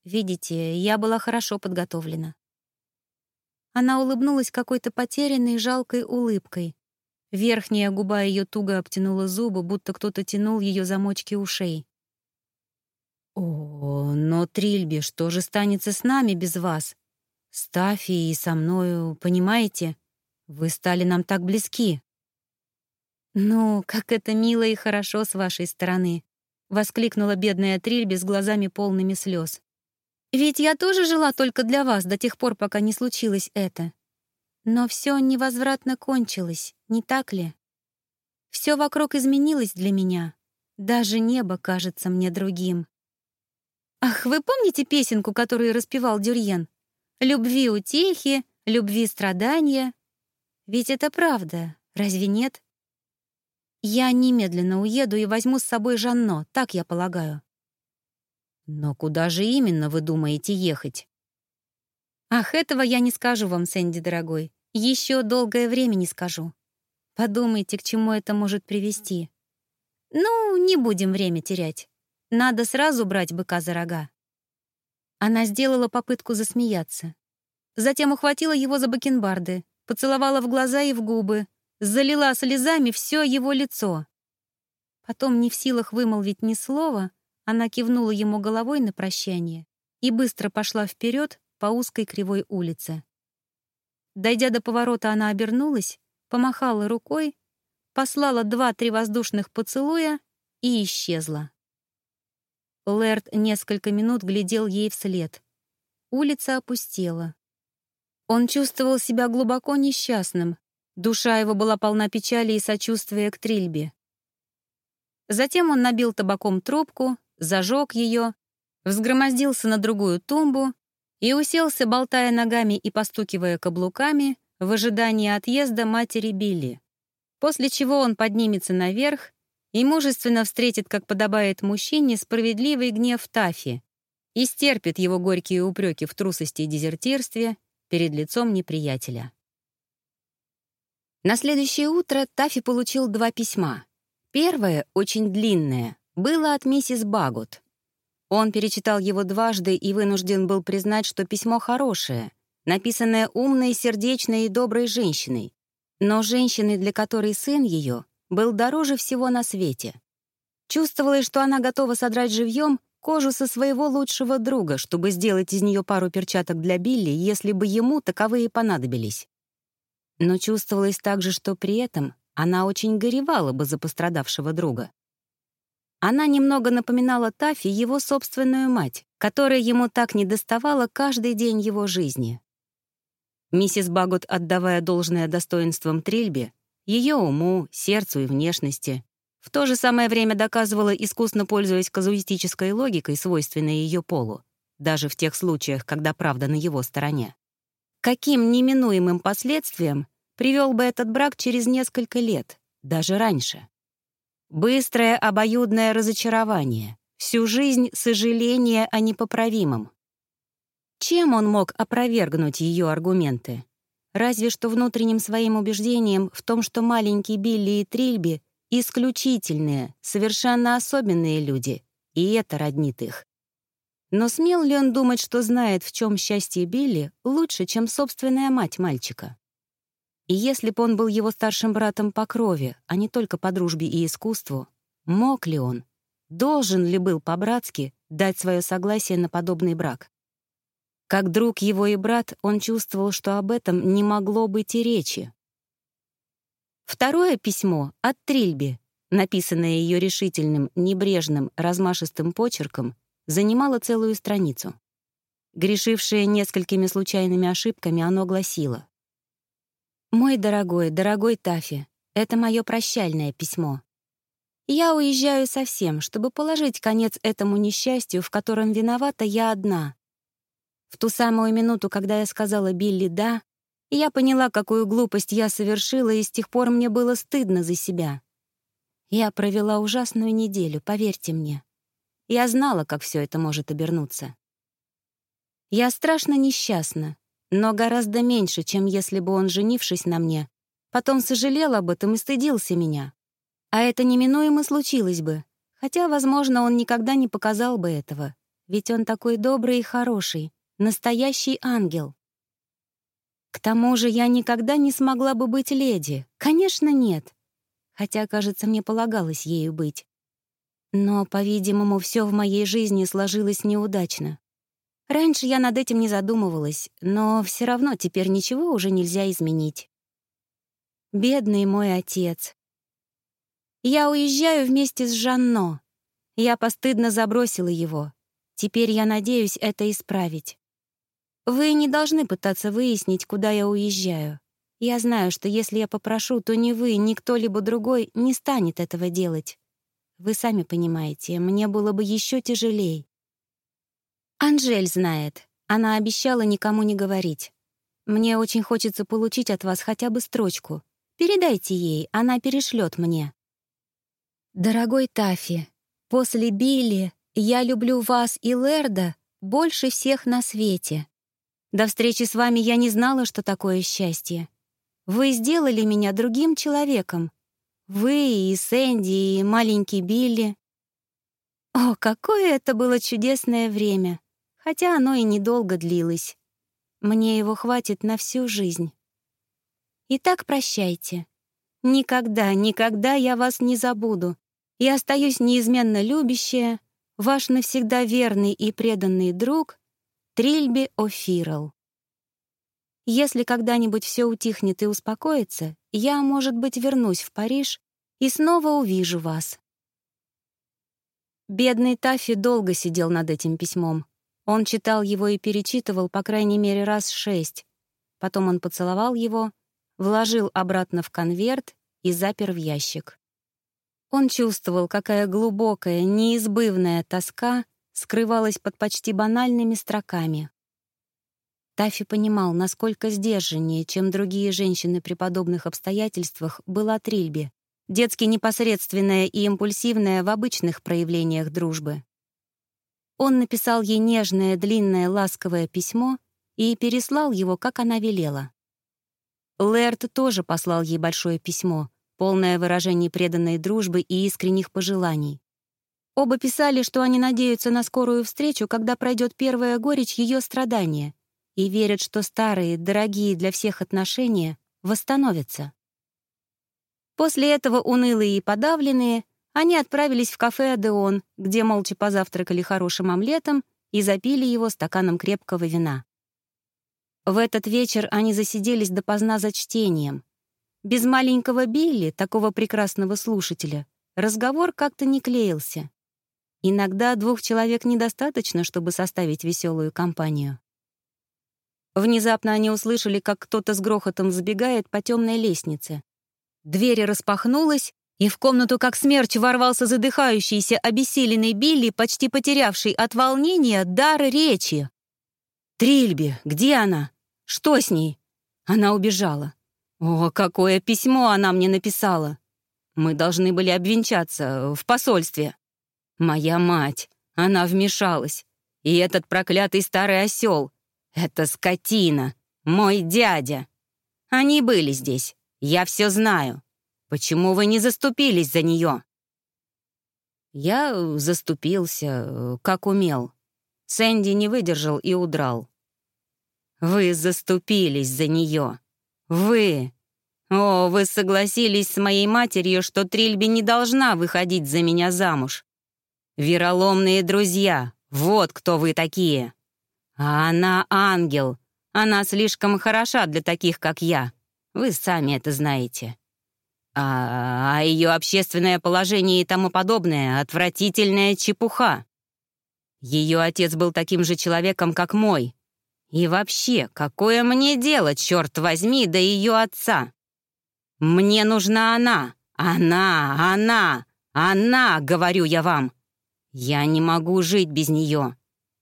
Видите, я была хорошо подготовлена. Она улыбнулась какой-то потерянной, жалкой улыбкой. Верхняя губа ее туго обтянула зубы, будто кто-то тянул ее замочки ушей. «О, но, Трильби, что же станется с нами без вас? С Тафи и со мною, понимаете? Вы стали нам так близки». «Ну, как это мило и хорошо с вашей стороны!» — воскликнула бедная Трильби с глазами полными слез. Ведь я тоже жила только для вас до тех пор, пока не случилось это. Но все невозвратно кончилось, не так ли? Все вокруг изменилось для меня. Даже небо кажется мне другим. Ах, вы помните песенку, которую распевал Дюрьен? «Любви утехи, любви страдания». Ведь это правда, разве нет? Я немедленно уеду и возьму с собой Жанно, так я полагаю. Но куда же именно вы думаете ехать? Ах, этого я не скажу вам, Сэнди, дорогой. Еще долгое время не скажу. Подумайте, к чему это может привести. Ну, не будем время терять. Надо сразу брать быка за рога. Она сделала попытку засмеяться. Затем ухватила его за бакенбарды, поцеловала в глаза и в губы, залила слезами все его лицо. Потом, не в силах вымолвить ни слова, она кивнула ему головой на прощание и быстро пошла вперед по узкой кривой улице. Дойдя до поворота, она обернулась, помахала рукой, послала два-три воздушных поцелуя и исчезла. Лэрд несколько минут глядел ей вслед. Улица опустела. Он чувствовал себя глубоко несчастным. Душа его была полна печали и сочувствия к Трильбе. Затем он набил табаком трубку, зажег ее, взгромоздился на другую тумбу и уселся, болтая ногами и постукивая каблуками, в ожидании отъезда матери Билли, после чего он поднимется наверх и мужественно встретит, как подобает мужчине, справедливый гнев Тафи и стерпит его горькие упреки в трусости и дезертирстве перед лицом неприятеля. На следующее утро Тафи получил два письма. Первое, очень длинное, было от миссис Багут. Он перечитал его дважды и вынужден был признать, что письмо хорошее, написанное умной, сердечной и доброй женщиной, но женщиной, для которой сын ее был дороже всего на свете. Чувствовалось, что она готова содрать живьем кожу со своего лучшего друга, чтобы сделать из нее пару перчаток для Билли, если бы ему таковые понадобились. Но чувствовалось также, что при этом она очень горевала бы за пострадавшего друга. Она немного напоминала Тафи его собственную мать, которая ему так недоставала каждый день его жизни. Миссис Багут, отдавая должное достоинствам Трильбе, ее уму, сердцу и внешности, в то же самое время доказывала, искусно пользуясь казуистической логикой, свойственной ее полу, даже в тех случаях, когда правда на его стороне. Каким неминуемым последствиям привел бы этот брак через несколько лет, даже раньше? Быстрое обоюдное разочарование, всю жизнь сожаление о непоправимом. Чем он мог опровергнуть ее аргументы? Разве что внутренним своим убеждением в том, что маленький Билли и Трильби — исключительные, совершенно особенные люди, и это роднит их. Но смел ли он думать, что знает, в чем счастье Билли, лучше, чем собственная мать мальчика? И если бы он был его старшим братом по крови, а не только по дружбе и искусству, мог ли он, должен ли был по-братски дать свое согласие на подобный брак? Как друг его и брат, он чувствовал, что об этом не могло быть и речи. Второе письмо от Трильби, написанное ее решительным, небрежным, размашистым почерком, занимало целую страницу. Грешившее несколькими случайными ошибками, оно гласило «Мой дорогой, дорогой Тафи, это мое прощальное письмо. Я уезжаю совсем, чтобы положить конец этому несчастью, в котором виновата я одна. В ту самую минуту, когда я сказала Билли «да», я поняла, какую глупость я совершила, и с тех пор мне было стыдно за себя. Я провела ужасную неделю, поверьте мне. Я знала, как все это может обернуться. Я страшно несчастна, но гораздо меньше, чем если бы он, женившись на мне, потом сожалел об этом и стыдился меня. А это неминуемо случилось бы, хотя, возможно, он никогда не показал бы этого, ведь он такой добрый и хороший, настоящий ангел. К тому же я никогда не смогла бы быть леди, конечно, нет, хотя, кажется, мне полагалось ею быть. Но, по-видимому, все в моей жизни сложилось неудачно. Раньше я над этим не задумывалась, но все равно теперь ничего уже нельзя изменить. Бедный мой отец. Я уезжаю вместе с Жанно. Я постыдно забросила его. Теперь я надеюсь это исправить. Вы не должны пытаться выяснить, куда я уезжаю. Я знаю, что если я попрошу, то ни вы, ни кто-либо другой не станет этого делать. Вы сами понимаете, мне было бы еще тяжелее. «Анжель знает. Она обещала никому не говорить. Мне очень хочется получить от вас хотя бы строчку. Передайте ей, она перешлет мне». «Дорогой Тафи, после Билли Я люблю вас и Лерда больше всех на свете. До встречи с вами я не знала, что такое счастье. Вы сделали меня другим человеком. Вы и Сэнди, и маленький Билли. О, какое это было чудесное время, хотя оно и недолго длилось. Мне его хватит на всю жизнь. Итак, прощайте. Никогда, никогда я вас не забуду и остаюсь неизменно любящая, ваш навсегда верный и преданный друг Трильби О'Фирл. Если когда-нибудь все утихнет и успокоится, я, может быть, вернусь в Париж и снова увижу вас. Бедный Таффи долго сидел над этим письмом. Он читал его и перечитывал по крайней мере раз шесть. Потом он поцеловал его, вложил обратно в конверт и запер в ящик. Он чувствовал, какая глубокая, неизбывная тоска скрывалась под почти банальными строками. Таффи понимал, насколько сдержаннее, чем другие женщины при подобных обстоятельствах, была Трильби, детски непосредственная и импульсивная в обычных проявлениях дружбы. Он написал ей нежное, длинное, ласковое письмо и переслал его, как она велела. Лэрд тоже послал ей большое письмо, полное выражений преданной дружбы и искренних пожеланий. Оба писали, что они надеются на скорую встречу, когда пройдет первая горечь ее страдания, и верят, что старые, дорогие для всех отношения восстановятся. После этого, унылые и подавленные, они отправились в кафе «Адеон», где молча позавтракали хорошим омлетом и запили его стаканом крепкого вина. В этот вечер они засиделись допоздна за чтением. Без маленького Билли, такого прекрасного слушателя, разговор как-то не клеился. Иногда двух человек недостаточно, чтобы составить веселую компанию. Внезапно они услышали, как кто-то с грохотом забегает по темной лестнице. Дверь распахнулась, и в комнату как смерч ворвался задыхающийся, обессиленный Билли, почти потерявший от волнения дар речи. «Трильби, где она? Что с ней?» Она убежала. «О, какое письмо она мне написала! Мы должны были обвенчаться в посольстве. Моя мать, она вмешалась. И этот проклятый старый осел, это скотина, мой дядя. Они были здесь, я все знаю. Почему вы не заступились за нее?» Я э, заступился, э, как умел. Сэнди не выдержал и удрал. «Вы заступились за нее. Вы! О, вы согласились с моей матерью, что Трильби не должна выходить за меня замуж. Вероломные друзья, вот кто вы такие. А она ангел. Она слишком хороша для таких, как я. Вы сами это знаете. А, а ее общественное положение и тому подобное — отвратительная чепуха. Ее отец был таким же человеком, как мой. И вообще, какое мне дело, черт возьми, до ее отца? Мне нужна она, она, она, она, говорю я вам. Я не могу жить без нее.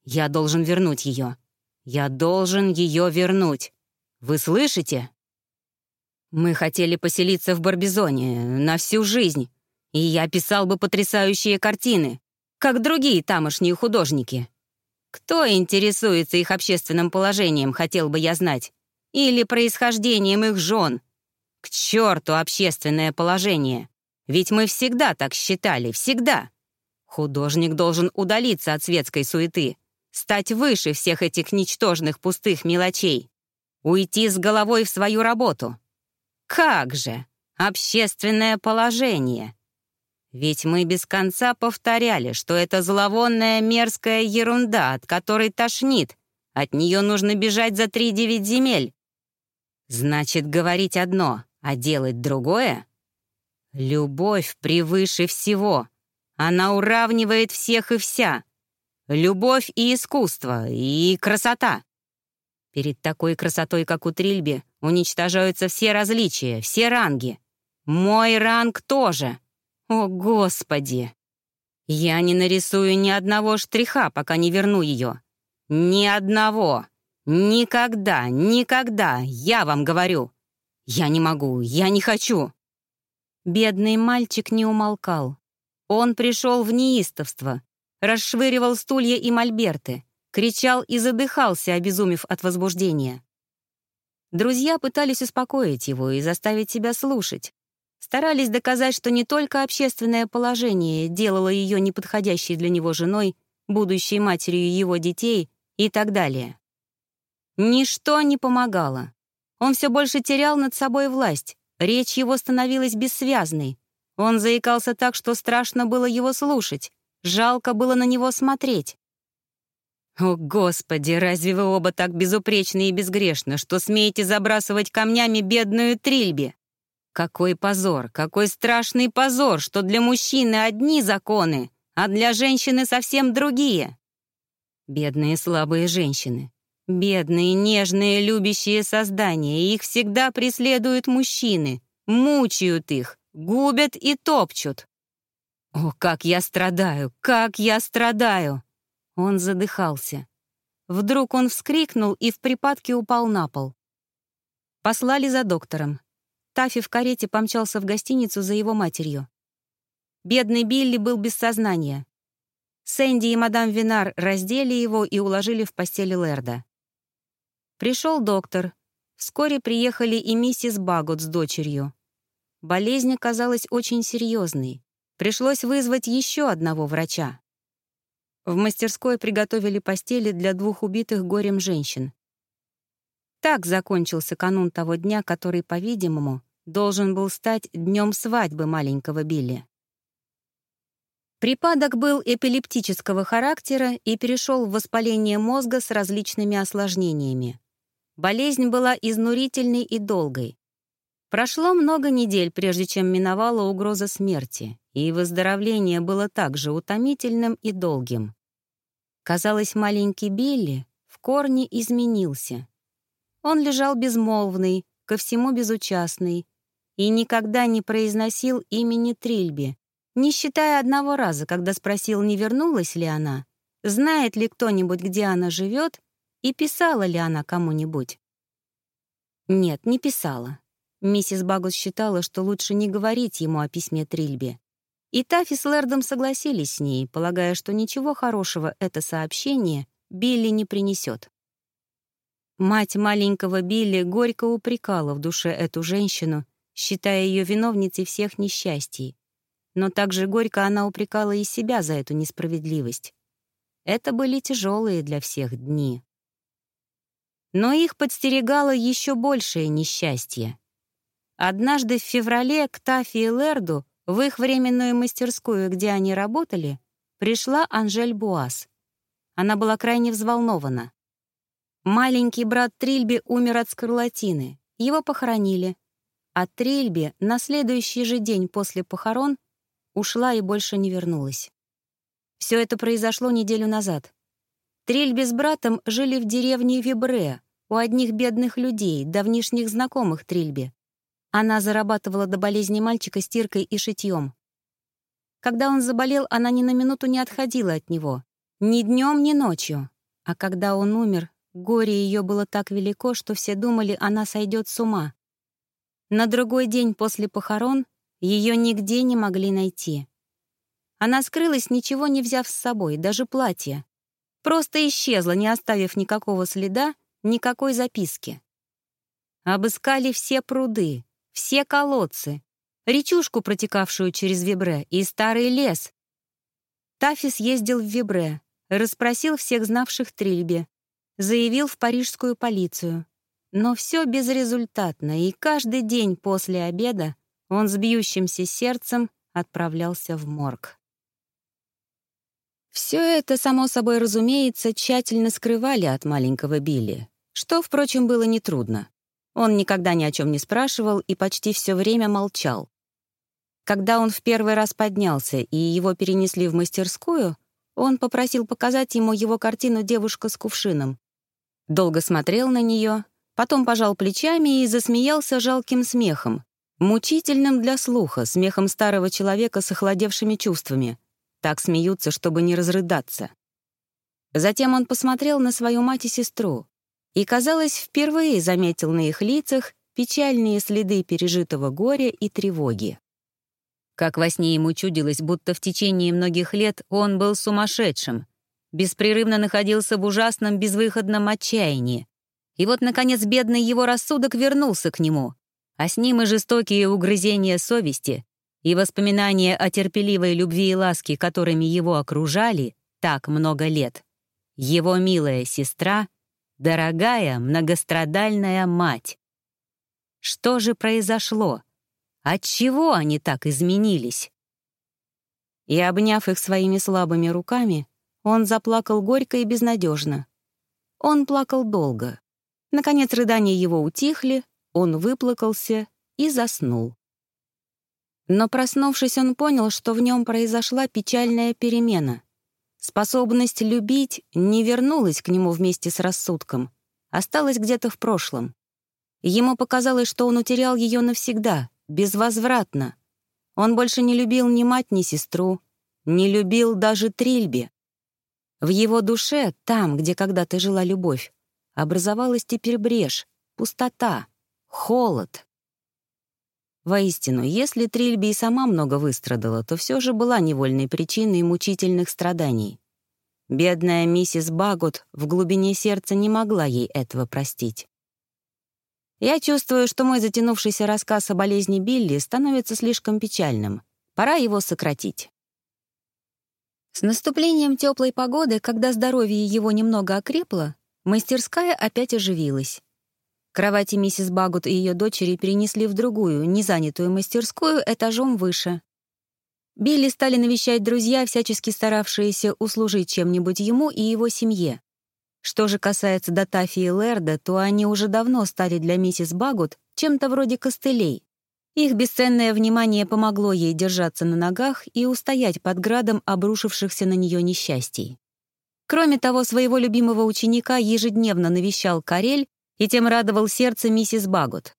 Я должен вернуть ее. Я должен ее вернуть. Вы слышите? Мы хотели поселиться в Барбизоне на всю жизнь, и я писал бы потрясающие картины, как другие тамошние художники. Кто интересуется их общественным положением, хотел бы я знать, или происхождением их жен. К черту общественное положение. Ведь мы всегда так считали, всегда. Художник должен удалиться от светской суеты, стать выше всех этих ничтожных пустых мелочей, уйти с головой в свою работу. Как же! Общественное положение! Ведь мы без конца повторяли, что это зловонная мерзкая ерунда, от которой тошнит. От нее нужно бежать за три девять земель. Значит, говорить одно, а делать другое? Любовь превыше всего. Она уравнивает всех и вся. Любовь и искусство, и красота. Перед такой красотой, как у Трильби, уничтожаются все различия, все ранги. Мой ранг тоже. О, Господи! Я не нарисую ни одного штриха, пока не верну ее. Ни одного. Никогда, никогда, я вам говорю. Я не могу, я не хочу. Бедный мальчик не умолкал. Он пришел в неистовство. расшвыривал стулья и мольберты, кричал и задыхался, обезумев от возбуждения. Друзья пытались успокоить его и заставить себя слушать. Старались доказать, что не только общественное положение делало ее неподходящей для него женой, будущей матерью его детей и так далее. Ничто не помогало. Он все больше терял над собой власть, речь его становилась бессвязной. Он заикался так, что страшно было его слушать, жалко было на него смотреть. «О, Господи, разве вы оба так безупречны и безгрешны, что смеете забрасывать камнями бедную Трильби? Какой позор, какой страшный позор, что для мужчины одни законы, а для женщины совсем другие!» Бедные слабые женщины, бедные, нежные, любящие создания, их всегда преследуют мужчины, мучают их, губят и топчут. «О, как я страдаю, как я страдаю!» Он задыхался. Вдруг он вскрикнул и в припадке упал на пол. Послали за доктором. Тафи в карете помчался в гостиницу за его матерью. Бедный Билли был без сознания. Сэнди и мадам Винар раздели его и уложили в постели Лерда. Пришел доктор. Вскоре приехали и миссис Багот с дочерью. Болезнь казалась очень серьезной. Пришлось вызвать еще одного врача. В мастерской приготовили постели для двух убитых горем женщин. Так закончился канун того дня, который, по-видимому, должен был стать днем свадьбы маленького Билли. Припадок был эпилептического характера и перешел в воспаление мозга с различными осложнениями. Болезнь была изнурительной и долгой. Прошло много недель, прежде чем миновала угроза смерти, и выздоровление было также утомительным и долгим. Казалось, маленький Билли в корне изменился. Он лежал безмолвный, ко всему безучастный, и никогда не произносил имени Трильби, не считая одного раза, когда спросил, не вернулась ли она, знает ли кто-нибудь, где она живет, и писала ли она кому-нибудь. Нет, не писала. Миссис Багус считала, что лучше не говорить ему о письме Трильби. И Таффи с Лэрдом согласились с ней, полагая, что ничего хорошего это сообщение Билли не принесет. Мать маленького Билли горько упрекала в душе эту женщину, считая ее виновницей всех несчастий. Но также горько она упрекала и себя за эту несправедливость. Это были тяжелые для всех дни. Но их подстерегало еще большее несчастье. Однажды в феврале к Таффи и Лерду в их временную мастерскую, где они работали, пришла Анжель Буас. Она была крайне взволнована. Маленький брат Трильби умер от скарлатины. Его похоронили. А Трильби на следующий же день после похорон ушла и больше не вернулась. Все это произошло неделю назад. Трильби с братом жили в деревне Вибре, у одних бедных людей, давнишних знакомых Трильби. Она зарабатывала до болезни мальчика стиркой и шитьем. Когда он заболел, она ни на минуту не отходила от него. Ни днем, ни ночью. А когда он умер, горе ее было так велико, что все думали, она сойдет с ума. На другой день после похорон ее нигде не могли найти. Она скрылась, ничего не взяв с собой, даже платье. Просто исчезла, не оставив никакого следа, никакой записки. Обыскали все пруды, все колодцы, речушку, протекавшую через Вибре, и старый лес. Тафис ездил в Вибре, расспросил всех знавших Трильбе, заявил в парижскую полицию. Но все безрезультатно, и каждый день после обеда он с бьющимся сердцем отправлялся в морг. Все это, само собой разумеется, тщательно скрывали от маленького Билли, что, впрочем, было нетрудно. Он никогда ни о чем не спрашивал и почти все время молчал. Когда он в первый раз поднялся и его перенесли в мастерскую, он попросил показать ему его картину «Девушка с кувшином». Долго смотрел на нее, потом пожал плечами и засмеялся жалким смехом, мучительным для слуха, смехом старого человека с охладевшими чувствами. Так смеются, чтобы не разрыдаться. Затем он посмотрел на свою мать и сестру и, казалось, впервые заметил на их лицах печальные следы пережитого горя и тревоги. Как во сне ему чудилось, будто в течение многих лет он был сумасшедшим, беспрерывно находился в ужасном безвыходном отчаянии. И вот, наконец, бедный его рассудок вернулся к нему, а с ним и жестокие угрызения совести, и воспоминания о терпеливой любви и ласке, которыми его окружали так много лет. Его милая сестра, дорогая многострадальная мать. Что же произошло? Отчего они так изменились? И, обняв их своими слабыми руками, он заплакал горько и безнадежно. Он плакал долго. Наконец рыдания его утихли, он выплакался и заснул. Но, проснувшись, он понял, что в нем произошла печальная перемена. Способность любить не вернулась к нему вместе с рассудком, осталась где-то в прошлом. Ему показалось, что он утерял ее навсегда, безвозвратно. Он больше не любил ни мать, ни сестру, не любил даже Трильби. В его душе, там, где когда-то жила любовь, образовалась теперь брешь, пустота, холод. Воистину, если Трильби и сама много выстрадала, то все же была невольной причиной мучительных страданий. Бедная миссис Багут в глубине сердца не могла ей этого простить. Я чувствую, что мой затянувшийся рассказ о болезни Билли становится слишком печальным. Пора его сократить. С наступлением теплой погоды, когда здоровье его немного окрепло, мастерская опять оживилась. Кровати миссис Багут и ее дочери перенесли в другую, незанятую мастерскую этажом выше. Билли стали навещать друзья, всячески старавшиеся услужить чем-нибудь ему и его семье. Что же касается Датафи и Лерда, то они уже давно стали для миссис Багут чем-то вроде костылей. Их бесценное внимание помогло ей держаться на ногах и устоять под градом обрушившихся на нее несчастий. Кроме того, своего любимого ученика ежедневно навещал Карель и тем радовал сердце миссис Багут.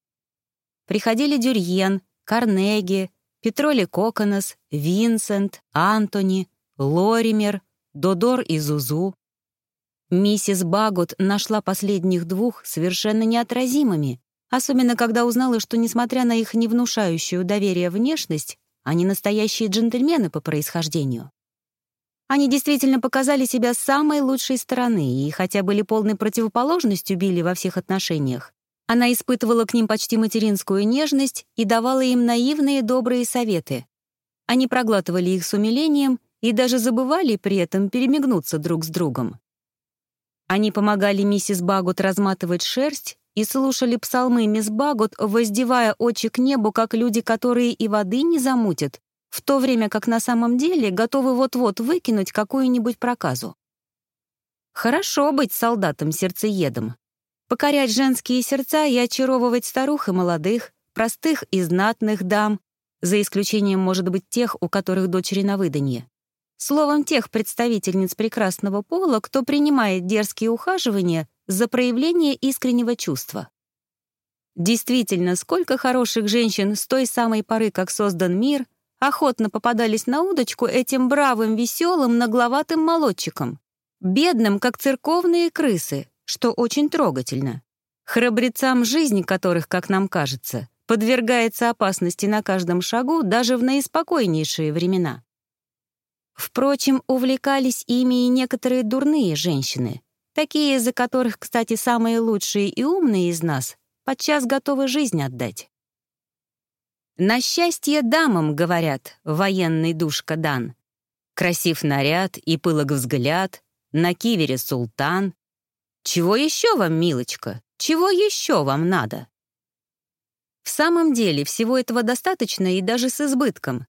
Приходили Дюрьен, Карнеги, Петроли Коконос, Винсент, Антони, Лоример, Додор и Зузу. Миссис Багот нашла последних двух совершенно неотразимыми, особенно когда узнала, что, несмотря на их невнушающую доверие внешность, они настоящие джентльмены по происхождению. Они действительно показали себя с самой лучшей стороны, и хотя были полной противоположностью Билли во всех отношениях, она испытывала к ним почти материнскую нежность и давала им наивные добрые советы. Они проглатывали их с умилением и даже забывали при этом перемигнуться друг с другом. Они помогали миссис Багут разматывать шерсть и слушали псалмы мисс Багут, воздевая очи к небу, как люди, которые и воды не замутят, в то время как на самом деле готовы вот-вот выкинуть какую-нибудь проказу. Хорошо быть солдатом-сердцеедом. Покорять женские сердца и очаровывать старух и молодых, простых и знатных дам, за исключением, может быть, тех, у которых дочери на выданье. Словом, тех представительниц прекрасного пола, кто принимает дерзкие ухаживания за проявление искреннего чувства. Действительно, сколько хороших женщин с той самой поры, как создан мир, охотно попадались на удочку этим бравым, веселым, нагловатым молодчикам, бедным, как церковные крысы, что очень трогательно. Храбрецам, жизнь которых, как нам кажется, подвергается опасности на каждом шагу даже в наиспокойнейшие времена. Впрочем, увлекались ими и некоторые дурные женщины, такие, за которых, кстати, самые лучшие и умные из нас подчас готовы жизнь отдать. «На счастье дамам, — говорят, — военный душка дан. Красив наряд и пылок взгляд, на кивере султан. Чего еще вам, милочка, чего еще вам надо?» В самом деле всего этого достаточно и даже с избытком,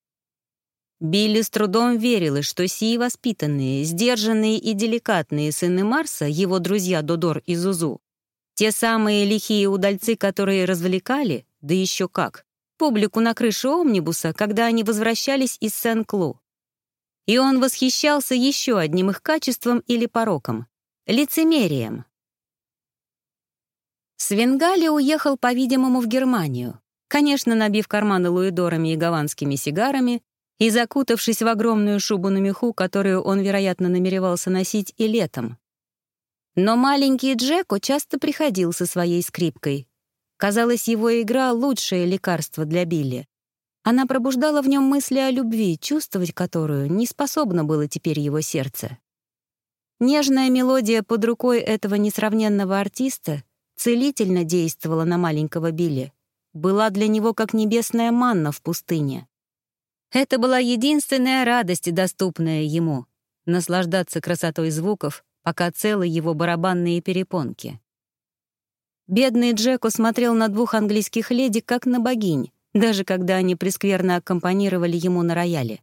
Билли с трудом верила, что сии воспитанные, сдержанные и деликатные сыны Марса, его друзья Додор и Зузу, те самые лихие удальцы, которые развлекали, да еще как, публику на крыше омнибуса, когда они возвращались из Сен-Клу. И он восхищался еще одним их качеством или пороком — лицемерием. Свенгали уехал, по-видимому, в Германию, конечно, набив карманы луидорами и гаванскими сигарами, и закутавшись в огромную шубу на меху, которую он, вероятно, намеревался носить и летом. Но маленький Джеко часто приходил со своей скрипкой. Казалось, его игра — лучшее лекарство для Билли. Она пробуждала в нем мысли о любви, чувствовать которую не способно было теперь его сердце. Нежная мелодия под рукой этого несравненного артиста целительно действовала на маленького Билли, была для него как небесная манна в пустыне. Это была единственная радость, доступная ему — наслаждаться красотой звуков, пока целы его барабанные перепонки. Бедный Джеку смотрел на двух английских леди как на богинь, даже когда они прескверно аккомпанировали ему на рояле.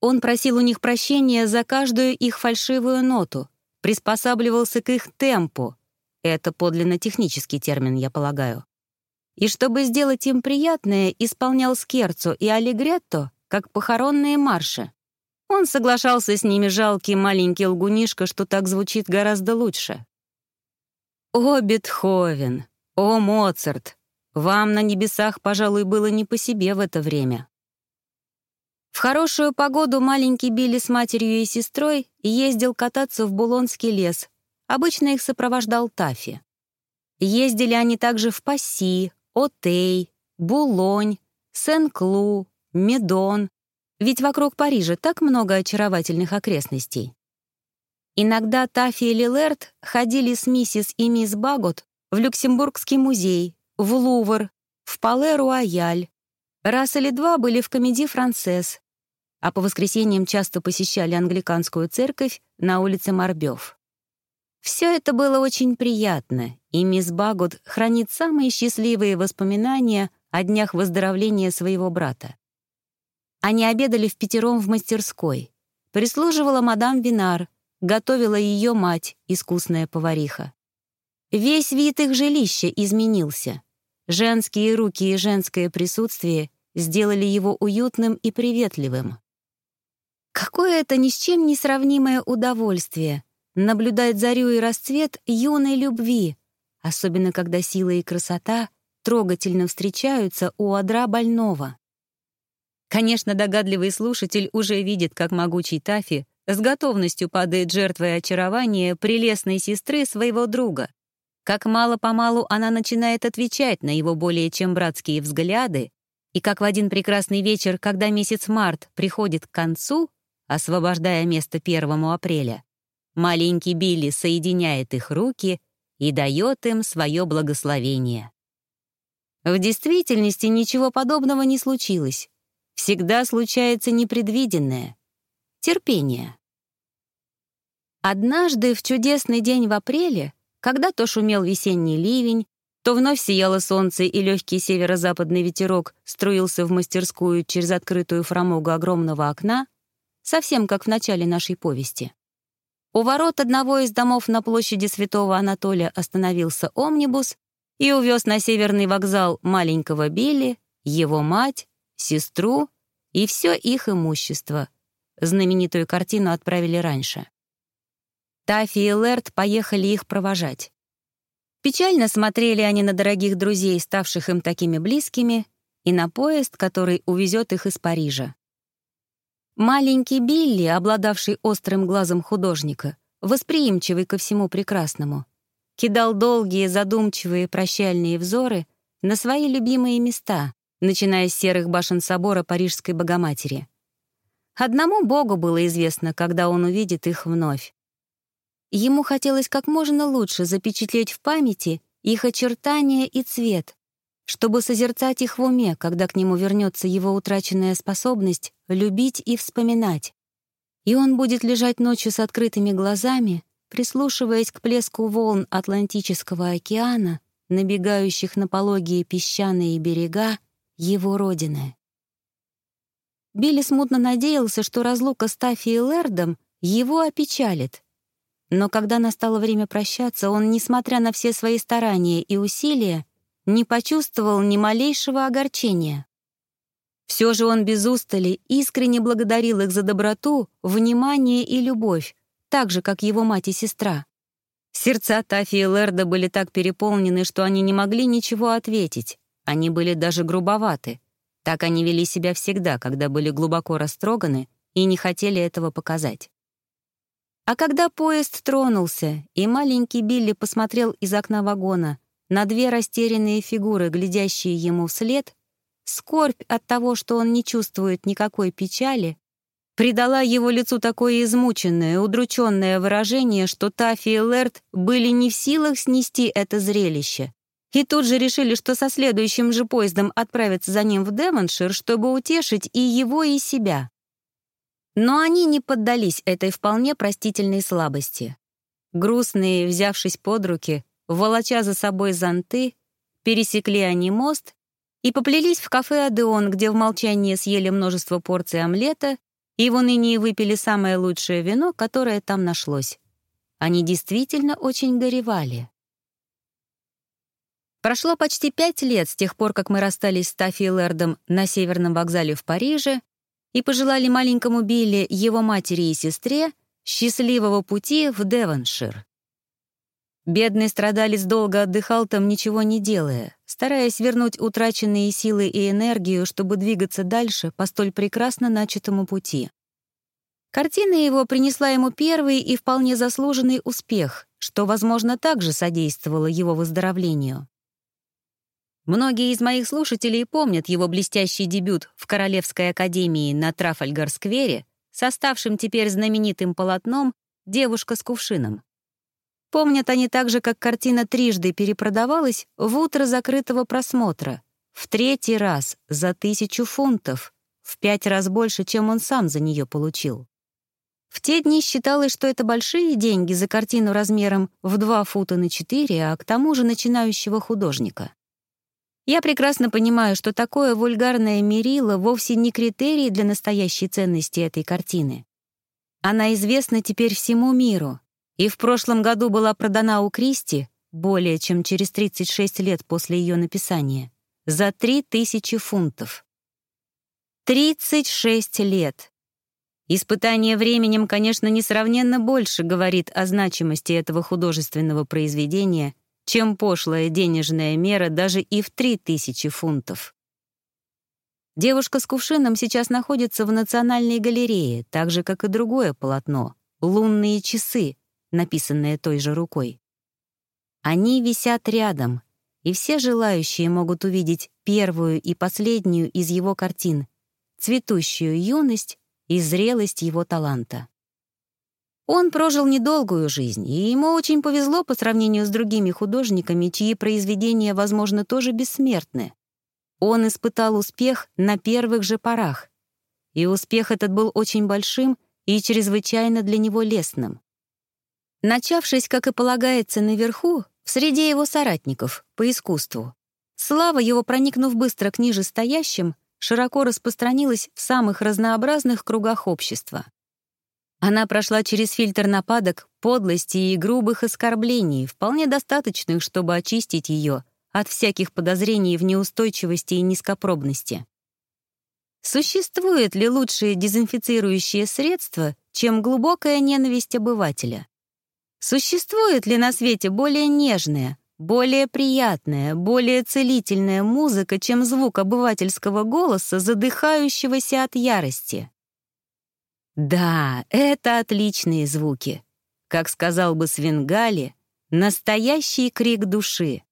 Он просил у них прощения за каждую их фальшивую ноту, приспосабливался к их темпу. Это подлинно технический термин, я полагаю. И чтобы сделать им приятное, исполнял скерцо и аллегретто, как похоронные марши. Он соглашался с ними жалкий маленький лгунишка, что так звучит гораздо лучше. «О, Бетховен! О, Моцарт! Вам на небесах, пожалуй, было не по себе в это время». В хорошую погоду маленький Билли с матерью и сестрой ездил кататься в Булонский лес. Обычно их сопровождал Тафи. Ездили они также в Пасси, Отей, Булонь, Сен-Клу, Медон, ведь вокруг Парижа так много очаровательных окрестностей. Иногда Таффи и Лилерт ходили с миссис и мисс Багот в Люксембургский музей, в Лувр, в Пале-Руаяль. Раз или два были в комедии «Францесс», а по воскресеньям часто посещали англиканскую церковь на улице Марбёв. Все это было очень приятно, и мисс Багот хранит самые счастливые воспоминания о днях выздоровления своего брата. Они обедали в пятером в мастерской. Прислуживала мадам Винар, готовила ее мать, искусная повариха. Весь вид их жилища изменился. Женские руки и женское присутствие сделали его уютным и приветливым. Какое это ни с чем не сравнимое удовольствие — наблюдать зарю и расцвет юной любви, особенно когда сила и красота трогательно встречаются у одра больного. Конечно, догадливый слушатель уже видит, как могучий Тафи с готовностью падает жертвой очарования прелестной сестры своего друга. Как мало-помалу она начинает отвечать на его более чем братские взгляды, и как в один прекрасный вечер, когда месяц март приходит к концу, освобождая место первому апреля, маленький Билли соединяет их руки и дает им свое благословение. В действительности ничего подобного не случилось всегда случается непредвиденное — терпение. Однажды в чудесный день в апреле, когда то шумел весенний ливень, то вновь сияло солнце, и легкий северо-западный ветерок струился в мастерскую через открытую фрамугу огромного окна, совсем как в начале нашей повести. У ворот одного из домов на площади Святого Анатолия остановился омнибус и увез на северный вокзал маленького Билли, его мать, сестру и все их имущество. Знаменитую картину отправили раньше. Тафи и Лерт поехали их провожать. Печально смотрели они на дорогих друзей, ставших им такими близкими, и на поезд, который увезет их из Парижа. Маленький Билли, обладавший острым глазом художника, восприимчивый ко всему прекрасному, кидал долгие, задумчивые прощальные взоры на свои любимые места, начиная с серых башен собора Парижской Богоматери. Одному Богу было известно, когда он увидит их вновь. Ему хотелось как можно лучше запечатлеть в памяти их очертания и цвет, чтобы созерцать их в уме, когда к нему вернется его утраченная способность любить и вспоминать. И он будет лежать ночью с открытыми глазами, прислушиваясь к плеску волн Атлантического океана, набегающих на пологие песчаные берега, его родины. Билли смутно надеялся, что разлука с Таффи и Лэрдом его опечалит. Но когда настало время прощаться, он, несмотря на все свои старания и усилия, не почувствовал ни малейшего огорчения. Все же он без устали искренне благодарил их за доброту, внимание и любовь, так же, как его мать и сестра. Сердца Тафи и Лерда были так переполнены, что они не могли ничего ответить. Они были даже грубоваты. Так они вели себя всегда, когда были глубоко растроганы и не хотели этого показать. А когда поезд тронулся, и маленький Билли посмотрел из окна вагона на две растерянные фигуры, глядящие ему вслед, скорбь от того, что он не чувствует никакой печали, придала его лицу такое измученное, удрученное выражение, что Таффи и Лерт были не в силах снести это зрелище. И тут же решили, что со следующим же поездом отправятся за ним в Девоншир, чтобы утешить и его, и себя. Но они не поддались этой вполне простительной слабости. Грустные, взявшись под руки, волоча за собой зонты, пересекли они мост и поплелись в кафе «Адеон», где в молчании съели множество порций омлета и в унынии выпили самое лучшее вино, которое там нашлось. Они действительно очень горевали. Прошло почти пять лет с тех пор, как мы расстались с Таффи Лэрдом на Северном вокзале в Париже и пожелали маленькому Билли, его матери и сестре, счастливого пути в Девоншир. Бедный страдалец долго отдыхал там, ничего не делая, стараясь вернуть утраченные силы и энергию, чтобы двигаться дальше по столь прекрасно начатому пути. Картина его принесла ему первый и вполне заслуженный успех, что, возможно, также содействовало его выздоровлению. Многие из моих слушателей помнят его блестящий дебют в Королевской академии на Трафальгар-сквере с ставшим теперь знаменитым полотном «Девушка с кувшином». Помнят они также, как картина трижды перепродавалась в утро закрытого просмотра, в третий раз за тысячу фунтов, в пять раз больше, чем он сам за нее получил. В те дни считалось, что это большие деньги за картину размером в 2 фута на 4, а к тому же начинающего художника. Я прекрасно понимаю, что такое вульгарное мерило вовсе не критерий для настоящей ценности этой картины. Она известна теперь всему миру, и в прошлом году была продана у Кристи более чем через 36 лет после ее написания за 3000 фунтов. 36 лет. Испытание временем, конечно, несравненно больше говорит о значимости этого художественного произведения, чем пошлая денежная мера даже и в 3000 фунтов. Девушка с кувшином сейчас находится в Национальной галерее, так же, как и другое полотно — «Лунные часы», написанное той же рукой. Они висят рядом, и все желающие могут увидеть первую и последнюю из его картин — цветущую юность и зрелость его таланта. Он прожил недолгую жизнь, и ему очень повезло по сравнению с другими художниками, чьи произведения, возможно, тоже бессмертны. Он испытал успех на первых же порах. И успех этот был очень большим и чрезвычайно для него лестным. Начавшись, как и полагается, наверху, в среде его соратников, по искусству, слава его, проникнув быстро к ниже стоящим, широко распространилась в самых разнообразных кругах общества. Она прошла через фильтр нападок, подлости и грубых оскорблений, вполне достаточных, чтобы очистить ее от всяких подозрений в неустойчивости и низкопробности. Существует ли лучшее дезинфицирующее средство, чем глубокая ненависть обывателя? Существует ли на свете более нежная, более приятная, более целительная музыка, чем звук обывательского голоса, задыхающегося от ярости? Да, это отличные звуки. Как сказал бы Свингали, настоящий крик души.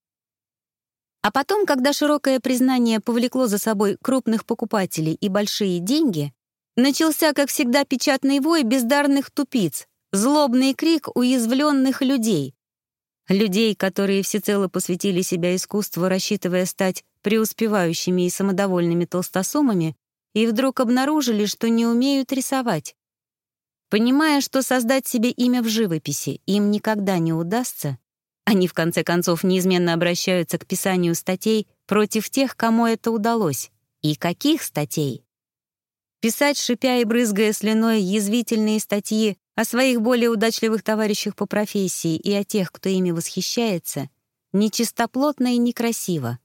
А потом, когда широкое признание повлекло за собой крупных покупателей и большие деньги, начался, как всегда, печатный вой бездарных тупиц, Злобный крик уязвленных людей. Людей, которые всецело посвятили себя искусству, рассчитывая стать преуспевающими и самодовольными толстосумами, и вдруг обнаружили, что не умеют рисовать. Понимая, что создать себе имя в живописи им никогда не удастся, они, в конце концов, неизменно обращаются к писанию статей против тех, кому это удалось. И каких статей? Писать, шипя и брызгая слюной, язвительные статьи о своих более удачливых товарищах по профессии и о тех, кто ими восхищается, нечистоплотно и некрасиво.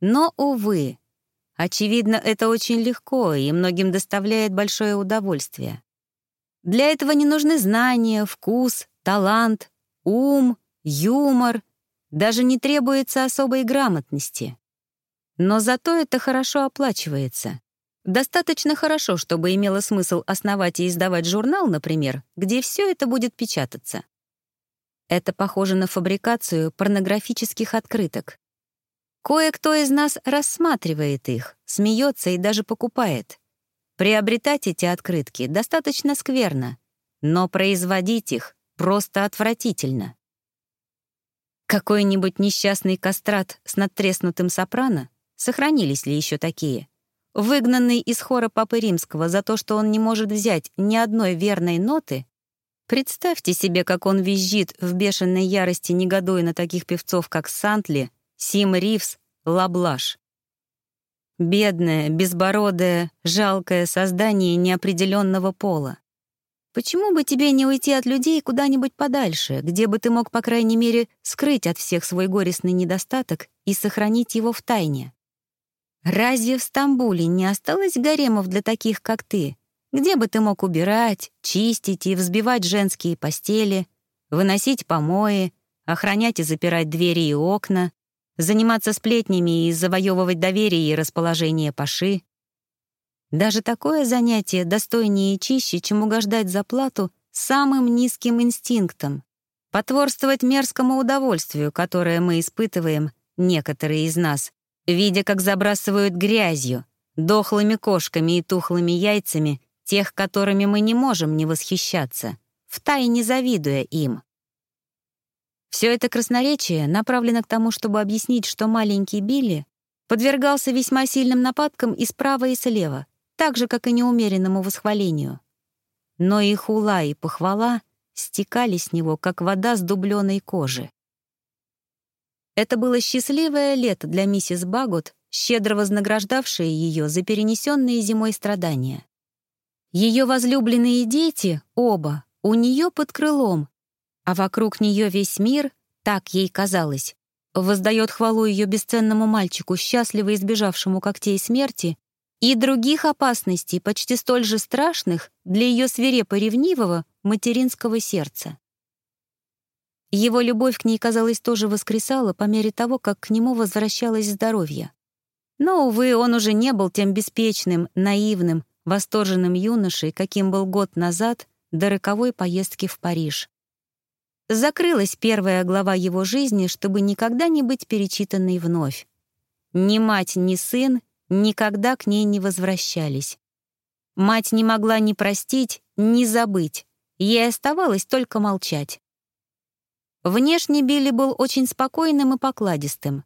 Но, увы, очевидно, это очень легко и многим доставляет большое удовольствие. Для этого не нужны знания, вкус, талант, ум, юмор, даже не требуется особой грамотности. Но зато это хорошо оплачивается. Достаточно хорошо, чтобы имело смысл основать и издавать журнал, например, где все это будет печататься. Это похоже на фабрикацию порнографических открыток. Кое-кто из нас рассматривает их, смеется и даже покупает. Приобретать эти открытки достаточно скверно, но производить их просто отвратительно. Какой-нибудь несчастный кастрат с надтреснутым сопрано, сохранились ли еще такие, выгнанный из хора Папы Римского за то, что он не может взять ни одной верной ноты, представьте себе, как он визжит в бешеной ярости, негодуя на таких певцов, как Сантли, Сим Ривз, Лаблаш. Бедное, безбородое, жалкое создание неопределенного пола. Почему бы тебе не уйти от людей куда-нибудь подальше, где бы ты мог, по крайней мере, скрыть от всех свой горестный недостаток и сохранить его в тайне? Разве в Стамбуле не осталось гаремов для таких, как ты, где бы ты мог убирать, чистить и взбивать женские постели, выносить помои, охранять и запирать двери и окна, заниматься сплетнями и завоевывать доверие и расположение паши? Даже такое занятие достойнее и чище, чем угождать за плату самым низким инстинктом, потворствовать мерзкому удовольствию, которое мы испытываем, некоторые из нас, видя, как забрасывают грязью, дохлыми кошками и тухлыми яйцами тех, которыми мы не можем не восхищаться, втайне завидуя им. Все это красноречие направлено к тому, чтобы объяснить, что маленький Билли подвергался весьма сильным нападкам и справа, и слева, так же, как и неумеренному восхвалению. Но и хула, и похвала стекали с него, как вода с дубленой кожи. Это было счастливое лето для миссис Багут, щедро вознаграждавшее ее за перенесенные зимой страдания. Ее возлюбленные дети, оба, у нее под крылом, а вокруг нее весь мир, так ей казалось, воздает хвалу ее бесценному мальчику, счастливо избежавшему когтей смерти и других опасностей, почти столь же страшных для ее свирепо-ревнивого материнского сердца. Его любовь к ней, казалось, тоже воскресала по мере того, как к нему возвращалось здоровье. Но, увы, он уже не был тем беспечным, наивным, восторженным юношей, каким был год назад до роковой поездки в Париж. Закрылась первая глава его жизни, чтобы никогда не быть перечитанной вновь. Ни мать, ни сын никогда к ней не возвращались. Мать не могла ни простить, ни забыть. Ей оставалось только молчать. Внешне Билли был очень спокойным и покладистым.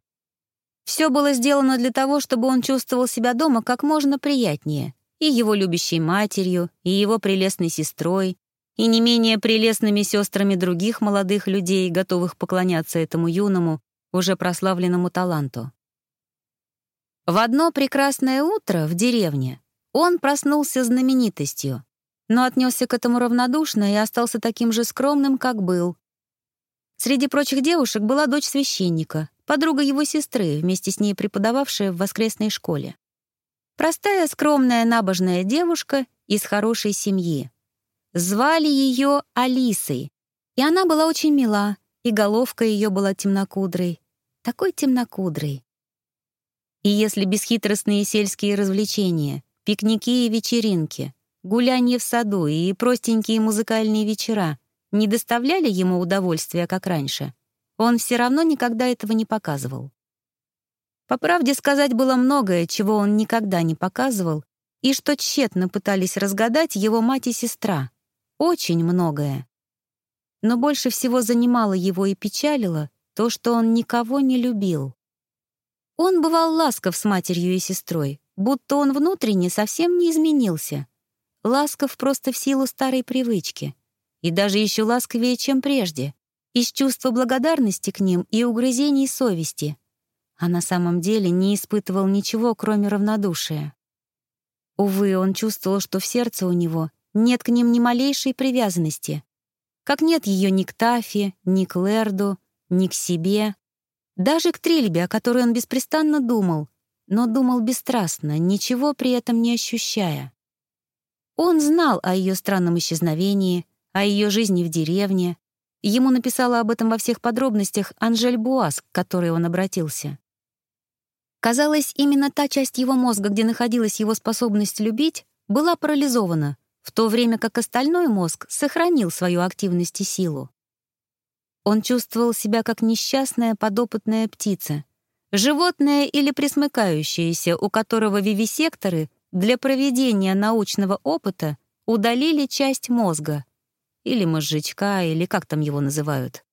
Все было сделано для того, чтобы он чувствовал себя дома как можно приятнее, и его любящей матерью, и его прелестной сестрой, и не менее прелестными сестрами других молодых людей, готовых поклоняться этому юному, уже прославленному таланту. В одно прекрасное утро в деревне он проснулся знаменитостью, но отнесся к этому равнодушно и остался таким же скромным, как был. Среди прочих девушек была дочь священника, подруга его сестры, вместе с ней преподававшая в воскресной школе. Простая, скромная, набожная девушка из хорошей семьи. Звали ее Алисой, и она была очень мила, и головка ее была темнокудрой, такой темнокудрой. И если бесхитростные сельские развлечения, пикники и вечеринки, гуляние в саду и простенькие музыкальные вечера не доставляли ему удовольствия, как раньше, он все равно никогда этого не показывал. По правде сказать было многое, чего он никогда не показывал, и что тщетно пытались разгадать его мать и сестра. Очень многое. Но больше всего занимало его и печалило то, что он никого не любил. Он бывал ласков с матерью и сестрой, будто он внутренне совсем не изменился. Ласков просто в силу старой привычки. И даже еще ласковее, чем прежде, из чувства благодарности к ним и угрызений совести. А на самом деле не испытывал ничего, кроме равнодушия. Увы, он чувствовал, что в сердце у него нет к ним ни малейшей привязанности. Как нет ее ни к Тафе, ни к Лерду, ни к себе. Даже к Трильбе, о которой он беспрестанно думал, но думал бесстрастно, ничего при этом не ощущая. Он знал о ее странном исчезновении, о ее жизни в деревне. Ему написала об этом во всех подробностях Анжель Буас, к которой он обратился. Казалось, именно та часть его мозга, где находилась его способность любить, была парализована, в то время как остальной мозг сохранил свою активность и силу. Он чувствовал себя как несчастная подопытная птица, Животное или присмыкающееся, у которого вивисекторы для проведения научного опыта удалили часть мозга, или мозжечка, или как там его называют.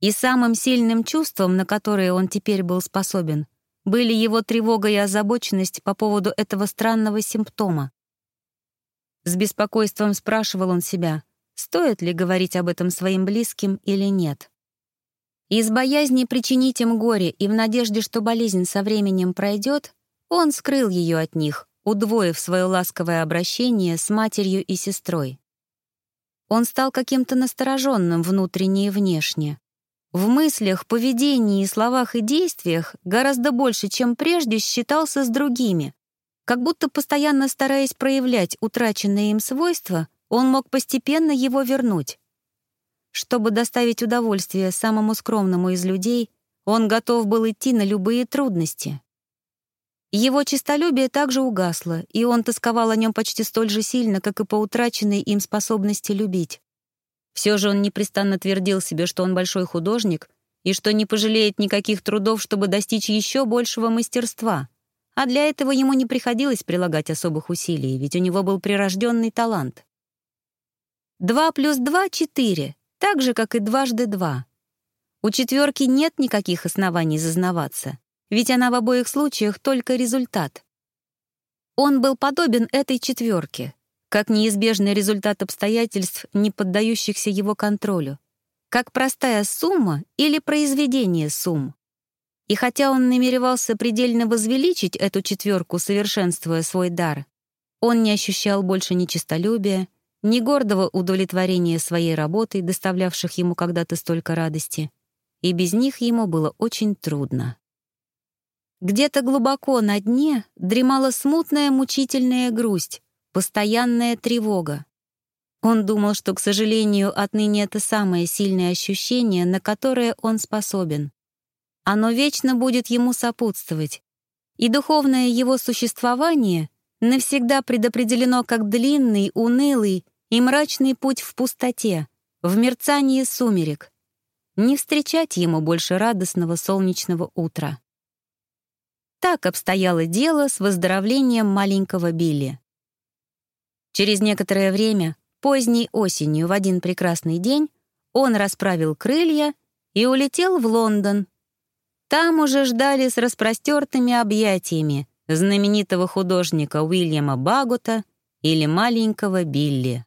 И самым сильным чувством, на которое он теперь был способен, были его тревога и озабоченность по поводу этого странного симптома. С беспокойством спрашивал он себя, стоит ли говорить об этом своим близким или нет. Из боязни причинить им горе и в надежде, что болезнь со временем пройдет, он скрыл ее от них, удвоив свое ласковое обращение с матерью и сестрой. Он стал каким-то настороженным внутренне и внешне. В мыслях, поведении, словах и действиях гораздо больше, чем прежде, считался с другими. Как будто постоянно стараясь проявлять утраченные им свойства, он мог постепенно его вернуть. Чтобы доставить удовольствие самому скромному из людей, он готов был идти на любые трудности. Его честолюбие также угасло, и он тосковал о нем почти столь же сильно, как и по утраченной им способности любить. Все же он непрестанно твердил себе, что он большой художник и что не пожалеет никаких трудов, чтобы достичь еще большего мастерства. А для этого ему не приходилось прилагать особых усилий, ведь у него был прирожденный талант. Два плюс два — четыре, так же, как и дважды два. У четверки нет никаких оснований зазнаваться, ведь она в обоих случаях только результат. Он был подобен этой четверке, как неизбежный результат обстоятельств, не поддающихся его контролю, как простая сумма или произведение сумм. И хотя он намеревался предельно возвеличить эту четверку, совершенствуя свой дар, он не ощущал больше ни честолюбия, ни гордого удовлетворения своей работой, доставлявших ему когда-то столько радости, и без них ему было очень трудно. Где-то глубоко на дне дремала смутная мучительная грусть, постоянная тревога. Он думал, что, к сожалению, отныне это самое сильное ощущение, на которое он способен. Оно вечно будет ему сопутствовать, и духовное его существование навсегда предопределено как длинный, унылый и мрачный путь в пустоте, в мерцании сумерек. Не встречать ему больше радостного солнечного утра. Так обстояло дело с выздоровлением маленького Билли. Через некоторое время, поздней осенью, в один прекрасный день, он расправил крылья и улетел в Лондон. Там уже ждали с распростертыми объятиями знаменитого художника Уильяма Багута или маленького Билли.